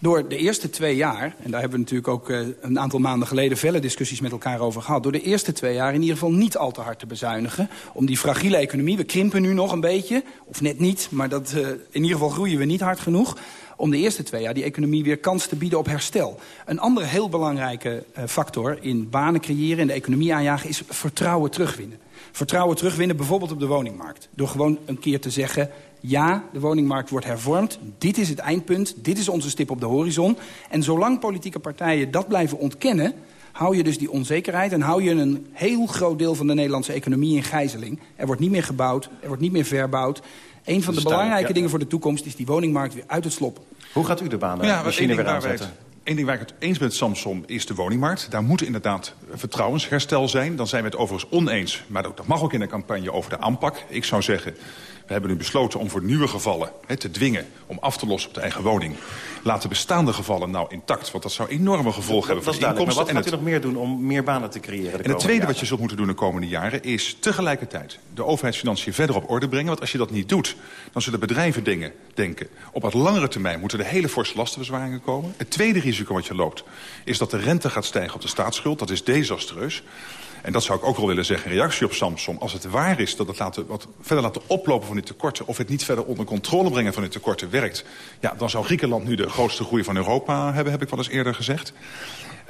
Door de eerste twee jaar, en daar hebben we natuurlijk ook uh, een aantal maanden geleden... felle discussies met elkaar over gehad... door de eerste twee jaar in ieder geval niet al te hard te bezuinigen... om die fragiele economie, we krimpen nu nog een beetje, of net niet... maar dat, uh, in ieder geval groeien we niet hard genoeg om de eerste twee jaar die economie weer kans te bieden op herstel. Een andere heel belangrijke uh, factor in banen creëren... en de economie aanjagen is vertrouwen terugwinnen. Vertrouwen terugwinnen bijvoorbeeld op de woningmarkt. Door gewoon een keer te zeggen... ja, de woningmarkt wordt hervormd, dit is het eindpunt... dit is onze stip op de horizon. En zolang politieke partijen dat blijven ontkennen hou je dus die onzekerheid... en hou je een heel groot deel van de Nederlandse economie in gijzeling. Er wordt niet meer gebouwd, er wordt niet meer verbouwd. Een van de belangrijke ja. dingen voor de toekomst is die woningmarkt weer uit het slop. Hoe gaat u de banen ja, machine weer aanzetten? Eén ding waar ik het eens ben met Samson is de woningmarkt. Daar moet inderdaad vertrouwensherstel zijn. Dan zijn we het overigens oneens, maar dat mag ook in de campagne over de aanpak. Ik zou zeggen, we hebben nu besloten om voor nieuwe gevallen te dwingen... om af te lossen op de eigen woning. Laten bestaande gevallen nou intact. Want dat zou enorme gevolgen hebben voor de inkomsten. Maar wat gaat u nog meer doen om meer banen te creëren? en het tweede wat je zult moeten doen de komende jaren... is tegelijkertijd de overheidsfinanciën verder op orde brengen. Want als je dat niet doet, dan zullen bedrijven dingen denken... op wat langere termijn moeten er hele forse lastenbezwaringen komen. Het tweede risico wat je loopt is dat de rente gaat stijgen op de staatsschuld. Dat is desastreus. En dat zou ik ook wel willen zeggen in reactie op Samsung. Als het waar is dat het laten, wat verder laten oplopen van die tekorten... of het niet verder onder controle brengen van die tekorten werkt... Ja, dan zou Griekenland nu de grootste groei van Europa hebben, heb ik wel eens eerder gezegd.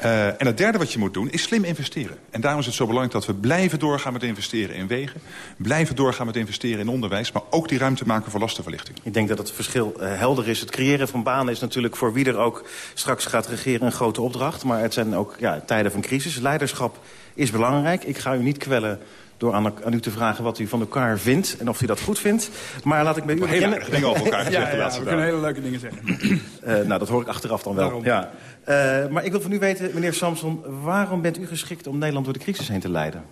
Uh, en het derde wat je moet doen is slim investeren. En daarom is het zo belangrijk dat we blijven doorgaan met investeren in wegen. Blijven doorgaan met investeren in onderwijs. Maar ook die ruimte maken voor lastenverlichting. Ik denk dat het verschil uh, helder is. Het creëren van banen is natuurlijk voor wie er ook straks gaat regeren een grote opdracht. Maar het zijn ook ja, tijden van crisis. Leiderschap is belangrijk. Ik ga u niet kwellen door aan, aan, u te vragen wat u van elkaar vindt en of u dat goed vindt. Maar laat ik bij u beginnen. Hele dingen over elkaar gezegd ja, ja, we kunnen hele leuke dingen zeggen. uh, nou, dat hoor ik achteraf dan wel. Ja. Uh, maar ik wil van u weten, meneer Samson, waarom bent u geschikt om Nederland door de crisis heen te leiden?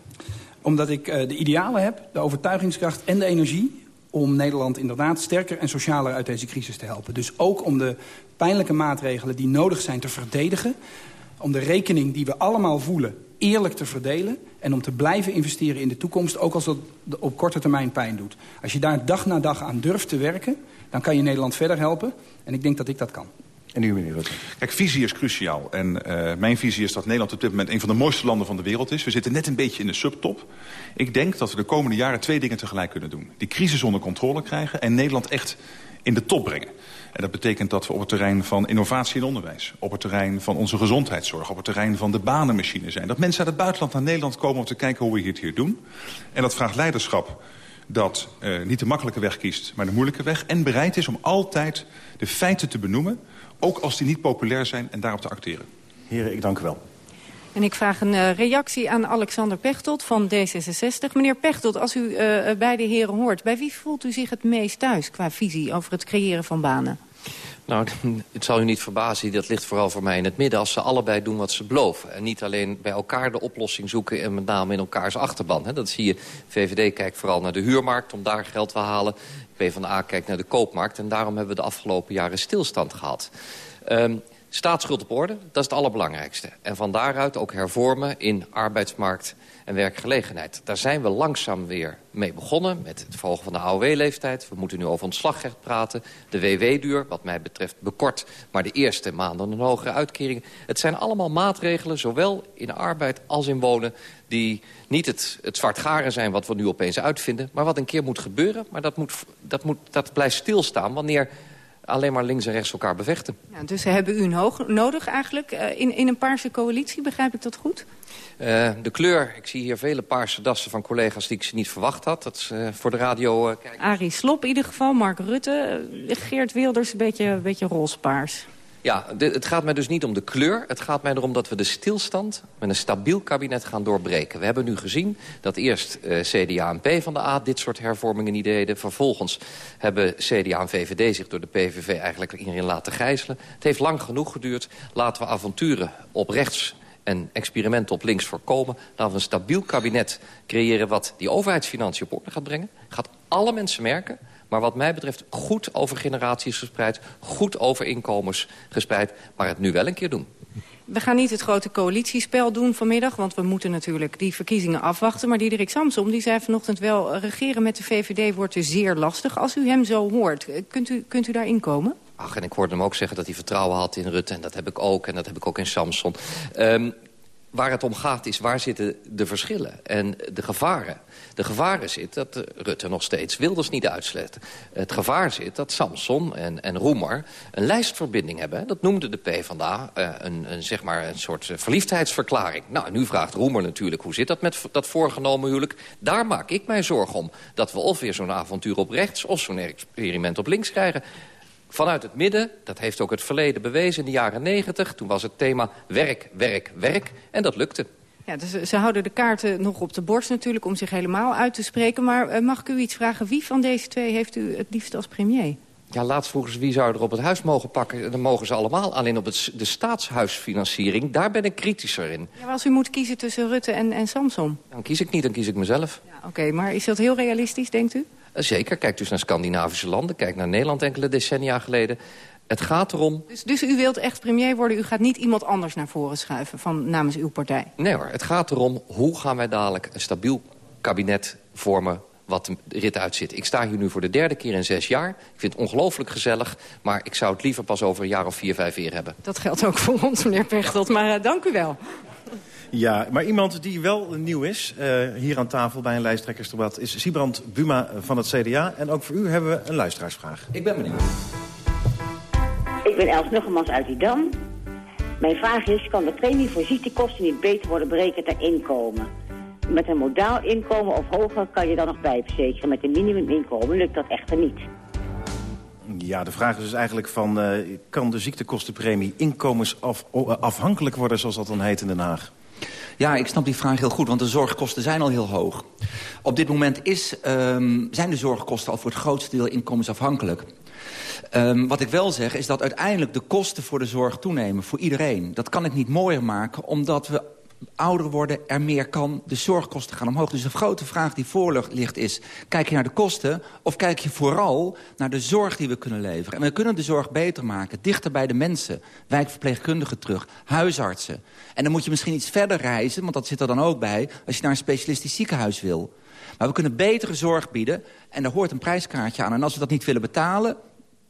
Omdat ik uh, de idealen heb, de overtuigingskracht en de energie om Nederland inderdaad sterker en socialer uit deze crisis te helpen. Dus ook om de pijnlijke maatregelen die nodig zijn te verdedigen... om de rekening die we allemaal voelen eerlijk te verdelen... en om te blijven investeren in de toekomst, ook als dat op korte termijn pijn doet. Als je daar dag na dag aan durft te werken, dan kan je Nederland verder helpen. En ik denk dat ik dat kan. En u, meneer Rutte? Kijk, visie is cruciaal. En uh, mijn visie is dat Nederland op dit moment een van de mooiste landen van de wereld is. We zitten net een beetje in de subtop. Ik denk dat we de komende jaren twee dingen tegelijk kunnen doen. Die crisis onder controle krijgen en Nederland echt in de top brengen. En dat betekent dat we op het terrein van innovatie in onderwijs... op het terrein van onze gezondheidszorg, op het terrein van de banenmachine zijn. Dat mensen uit het buitenland naar Nederland komen om te kijken hoe we het hier doen. En dat vraagt leiderschap dat uh, niet de makkelijke weg kiest, maar de moeilijke weg. En bereid is om altijd de feiten te benoemen, ook als die niet populair zijn, en daarop te acteren. Heren, ik dank u wel. En ik vraag een uh, reactie aan Alexander Pechtold van D66. Meneer Pechtold, als u uh, beide heren hoort... bij wie voelt u zich het meest thuis qua visie over het creëren van banen? Nou, het zal u niet verbazen, dat ligt vooral voor mij in het midden... als ze allebei doen wat ze beloven. En niet alleen bij elkaar de oplossing zoeken... en met name in elkaars achterban. Hè. Dat zie je, VVD kijkt vooral naar de huurmarkt om daar geld te halen. PvdA kijkt naar de koopmarkt. En daarom hebben we de afgelopen jaren stilstand gehad. Um, Staatsschuld op orde, dat is het allerbelangrijkste. En van daaruit ook hervormen in arbeidsmarkt en werkgelegenheid. Daar zijn we langzaam weer mee begonnen met het verhogen van de AOW-leeftijd. We moeten nu over ontslagrecht praten. De WW-duur, wat mij betreft bekort, maar de eerste maanden een hogere uitkering. Het zijn allemaal maatregelen, zowel in arbeid als in wonen... die niet het, het zwartgaren zijn wat we nu opeens uitvinden... maar wat een keer moet gebeuren. Maar dat, moet, dat, moet, dat blijft stilstaan wanneer alleen maar links en rechts elkaar bevechten. Ja, dus ze hebben u nodig eigenlijk uh, in, in een paarse coalitie, begrijp ik dat goed? Uh, de kleur, ik zie hier vele paarse dassen van collega's die ik ze niet verwacht had. Dat is uh, voor de radio uh. Arie Slop in ieder geval, Mark Rutte, Geert Wilders een beetje, een beetje roze-paars. Ja, het gaat mij dus niet om de kleur. Het gaat mij erom dat we de stilstand met een stabiel kabinet gaan doorbreken. We hebben nu gezien dat eerst uh, CDA en P van de A dit soort hervormingen niet deden. Vervolgens hebben CDA en VVD zich door de PVV eigenlijk hierin laten gijzelen. Het heeft lang genoeg geduurd. Laten we avonturen op rechts en experimenten op links voorkomen. Laten we een stabiel kabinet creëren wat die overheidsfinanciën op orde gaat brengen. Gaat alle mensen merken maar wat mij betreft goed over generaties gespreid... goed over inkomens gespreid, maar het nu wel een keer doen. We gaan niet het grote coalitiespel doen vanmiddag... want we moeten natuurlijk die verkiezingen afwachten. Maar Diederik Samsom die zei vanochtend wel... regeren met de VVD wordt dus zeer lastig. Als u hem zo hoort, kunt u, kunt u daarin komen? Ach, en ik hoorde hem ook zeggen dat hij vertrouwen had in Rutte. En dat heb ik ook, en dat heb ik ook in Samson. Um, waar het om gaat is, waar zitten de verschillen en de gevaren? De gevaren zit dat Rutte nog steeds Wilders niet uitsluit. Het gevaar zit dat Samson en, en Roemer een lijstverbinding hebben. Dat noemde de PvdA uh, een, een, zeg maar een soort verliefdheidsverklaring. Nou, nu vraagt Roemer natuurlijk, hoe zit dat met dat voorgenomen huwelijk? Daar maak ik mij zorgen om. Dat we of weer zo'n avontuur op rechts of zo'n experiment op links krijgen vanuit het midden. Dat heeft ook het verleden bewezen in de jaren negentig. Toen was het thema werk, werk, werk. En dat lukte. Ja, dus ze houden de kaarten nog op de borst natuurlijk om zich helemaal uit te spreken. Maar uh, mag ik u iets vragen? Wie van deze twee heeft u het liefst als premier? Ja, laatst vroegen ze wie zou er op het huis mogen pakken. Dan mogen ze allemaal. Alleen op het, de staatshuisfinanciering, daar ben ik kritischer in. Ja, als u moet kiezen tussen Rutte en, en Samson? Dan kies ik niet, dan kies ik mezelf. Ja, Oké, maar is dat heel realistisch, denkt u? Uh, zeker, kijk dus naar Scandinavische landen. Kijk naar Nederland enkele decennia geleden. Het gaat erom... Dus, dus u wilt echt premier worden? U gaat niet iemand anders naar voren schuiven van, namens uw partij? Nee hoor, het gaat erom hoe gaan wij dadelijk een stabiel kabinet vormen wat de rit uitzit. Ik sta hier nu voor de derde keer in zes jaar. Ik vind het ongelooflijk gezellig, maar ik zou het liever pas over een jaar of vier, vijf weer hebben. Dat geldt ook voor ons, meneer Pechtold, maar uh, dank u wel. Ja, maar iemand die wel nieuw is, uh, hier aan tafel bij een lijsttrekkersdebat... is Sibrand Buma van het CDA. En ook voor u hebben we een luisteraarsvraag. Ik ben benieuwd. Ik ben Els Nuggemans uit Idam. Mijn vraag is, kan de premie voor ziektekosten niet beter worden berekend naar inkomen? Met een modaal inkomen of hoger kan je dan nog bijverzekeren. Met een minimuminkomen lukt dat echter niet. Ja, de vraag is dus eigenlijk van... Uh, kan de ziektekostenpremie inkomensafhankelijk worden, zoals dat dan heet in Den Haag? Ja, ik snap die vraag heel goed, want de zorgkosten zijn al heel hoog. Op dit moment is, um, zijn de zorgkosten al voor het grootste deel inkomensafhankelijk. Um, wat ik wel zeg is dat uiteindelijk de kosten voor de zorg toenemen voor iedereen. Dat kan ik niet mooier maken, omdat we ouder worden, er meer kan. De zorgkosten gaan omhoog. Dus de grote vraag die voor ligt is... kijk je naar de kosten of kijk je vooral naar de zorg die we kunnen leveren? En we kunnen de zorg beter maken, dichter bij de mensen. Wijkverpleegkundigen terug, huisartsen. En dan moet je misschien iets verder reizen, want dat zit er dan ook bij... als je naar een specialistisch ziekenhuis wil. Maar we kunnen betere zorg bieden en daar hoort een prijskaartje aan. En als we dat niet willen betalen,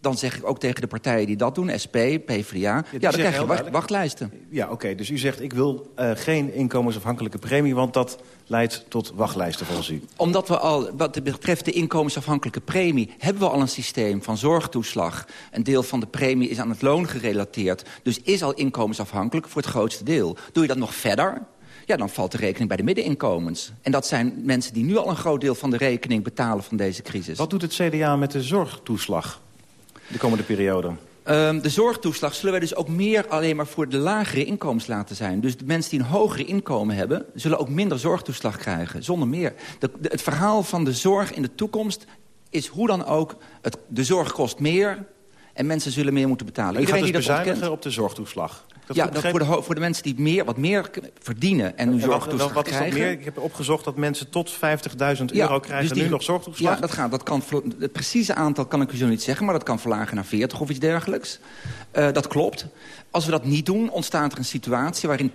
dan zeg ik ook tegen de partijen die dat doen, SP, PvdA... ja, ja dan krijg je wacht, wachtlijsten. Ja, oké. Okay, dus u zegt, ik wil uh, geen inkomensafhankelijke premie... want dat leidt tot wachtlijsten volgens u. Omdat we al, wat betreft de inkomensafhankelijke premie... hebben we al een systeem van zorgtoeslag. Een deel van de premie is aan het loon gerelateerd. Dus is al inkomensafhankelijk voor het grootste deel. Doe je dat nog verder, ja, dan valt de rekening bij de middeninkomens. En dat zijn mensen die nu al een groot deel van de rekening betalen van deze crisis. Wat doet het CDA met de zorgtoeslag? De komende periode? Um, de zorgtoeslag zullen wij dus ook meer alleen maar voor de lagere inkomens laten zijn. Dus de mensen die een hogere inkomen hebben... zullen ook minder zorgtoeslag krijgen, zonder meer. Het verhaal van de zorg in de toekomst is hoe dan ook... Het, de zorg kost meer en mensen zullen meer moeten betalen. Iedereen gaat dus die bezuinigen ontkent, op de zorgtoeslag? Dat ja, dat voor, de, voor de mensen die meer, wat meer verdienen en nu zorgtoeslag wat, wat is dat meer? Ik heb opgezocht dat mensen tot 50.000 euro krijgen dus die, nu nog zorgtoeslag. Ja, dat gaat. Dat kan, het precieze aantal kan ik u zo niet zeggen, maar dat kan verlagen naar 40 of iets dergelijks. Uh, dat klopt. Als we dat niet doen, ontstaat er een situatie waarin 80%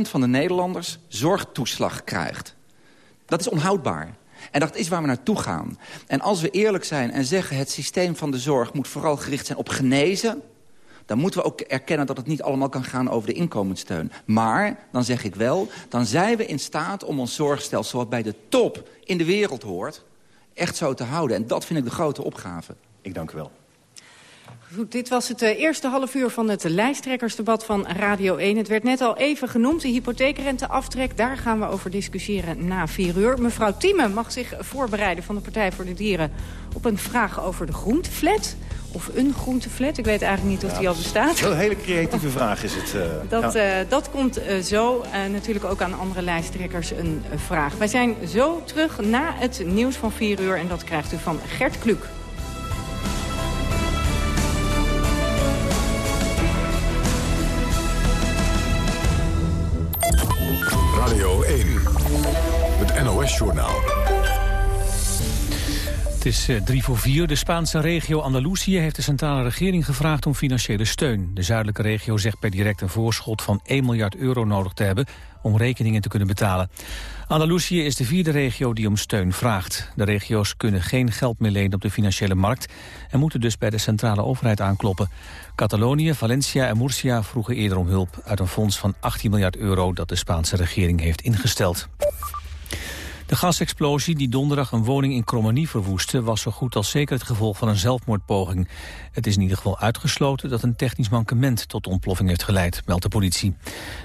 van de Nederlanders zorgtoeslag krijgt. Dat is onhoudbaar. En dat is waar we naartoe gaan. En als we eerlijk zijn en zeggen... het systeem van de zorg moet vooral gericht zijn op genezen dan moeten we ook erkennen dat het niet allemaal kan gaan over de inkomenssteun. Maar, dan zeg ik wel, dan zijn we in staat om ons zorgstelsel... wat bij de top in de wereld hoort, echt zo te houden. En dat vind ik de grote opgave. Ik dank u wel. Goed, dit was het uh, eerste half uur van het lijsttrekkersdebat van Radio 1. Het werd net al even genoemd, de hypotheekrenteaftrek. Daar gaan we over discussiëren na vier uur. Mevrouw Thieme mag zich voorbereiden van de Partij voor de Dieren... op een vraag over de groenteflat. Of een groenteflat, ik weet eigenlijk niet of die al bestaat. Een hele creatieve vraag is het. Uh, dat, ja. uh, dat komt zo. natuurlijk ook aan andere lijsttrekkers een vraag. Wij zijn zo terug na het nieuws van vier uur... en dat krijgt u van Gert Kluk. NOS-journaal. Het is uh, drie voor vier. De Spaanse regio Andalusië heeft de centrale regering gevraagd om financiële steun. De zuidelijke regio zegt per direct een voorschot van 1 miljard euro nodig te hebben om rekeningen te kunnen betalen. Andalusië is de vierde regio die om steun vraagt. De regio's kunnen geen geld meer lenen op de financiële markt en moeten dus bij de centrale overheid aankloppen. Catalonië, Valencia en Murcia vroegen eerder om hulp uit een fonds van 18 miljard euro dat de Spaanse regering heeft ingesteld. De gasexplosie die donderdag een woning in Krommenie verwoestte... was zo goed als zeker het gevolg van een zelfmoordpoging. Het is in ieder geval uitgesloten dat een technisch mankement... tot ontploffing heeft geleid, meldt de politie.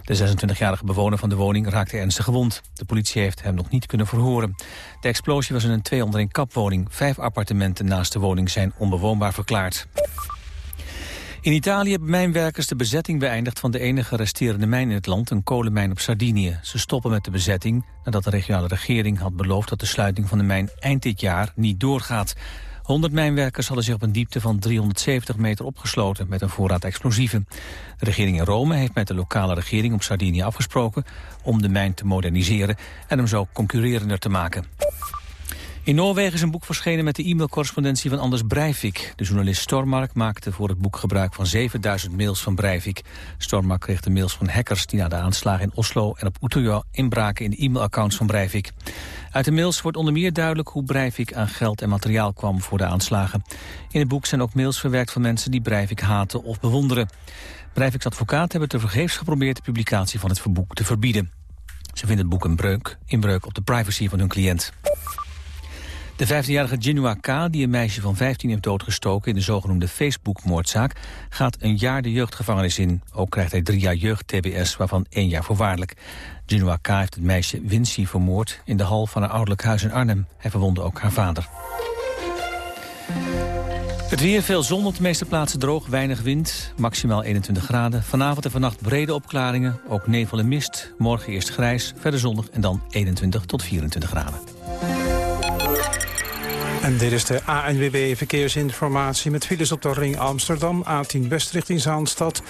De 26-jarige bewoner van de woning raakte ernstig gewond. De politie heeft hem nog niet kunnen verhoren. De explosie was in een twee onder kapwoning. Vijf appartementen naast de woning zijn onbewoonbaar verklaard. In Italië hebben mijnwerkers de bezetting beëindigd van de enige resterende mijn in het land, een kolenmijn op Sardinië. Ze stoppen met de bezetting nadat de regionale regering had beloofd dat de sluiting van de mijn eind dit jaar niet doorgaat. 100 mijnwerkers hadden zich op een diepte van 370 meter opgesloten met een voorraad explosieven. De regering in Rome heeft met de lokale regering op Sardinië afgesproken om de mijn te moderniseren en hem zo concurrerender te maken. In Noorwegen is een boek verschenen met de e-mailcorrespondentie van Anders Breivik. De journalist Stormark maakte voor het boek gebruik van 7000 mails van Breivik. Stormark kreeg de mails van hackers die na de aanslagen in Oslo en op Utøya inbraken in de e-mailaccounts van Breivik. Uit de mails wordt onder meer duidelijk hoe Breivik aan geld en materiaal kwam voor de aanslagen. In het boek zijn ook mails verwerkt van mensen die Breivik haten of bewonderen. Breiviks advocaat hebben tevergeefs geprobeerd de publicatie van het boek te verbieden. Ze vinden het boek een breuk, inbreuk op de privacy van hun cliënt. De 15-jarige Jinua K., die een meisje van 15 heeft doodgestoken... in de zogenoemde Facebook-moordzaak, gaat een jaar de jeugdgevangenis in. Ook krijgt hij drie jaar jeugd-TBS, waarvan één jaar voorwaardelijk. Jinua K. heeft het meisje Wincy vermoord in de hal van haar ouderlijk huis in Arnhem. Hij verwondde ook haar vader. Het weer, veel zon op de meeste plaatsen droog, weinig wind, maximaal 21 graden. Vanavond en vannacht brede opklaringen, ook nevel en mist. Morgen eerst grijs, verder zonnig en dan 21 tot 24 graden. En dit is de ANWB Verkeersinformatie met files op de ring Amsterdam. A10 West richting Zaanstad.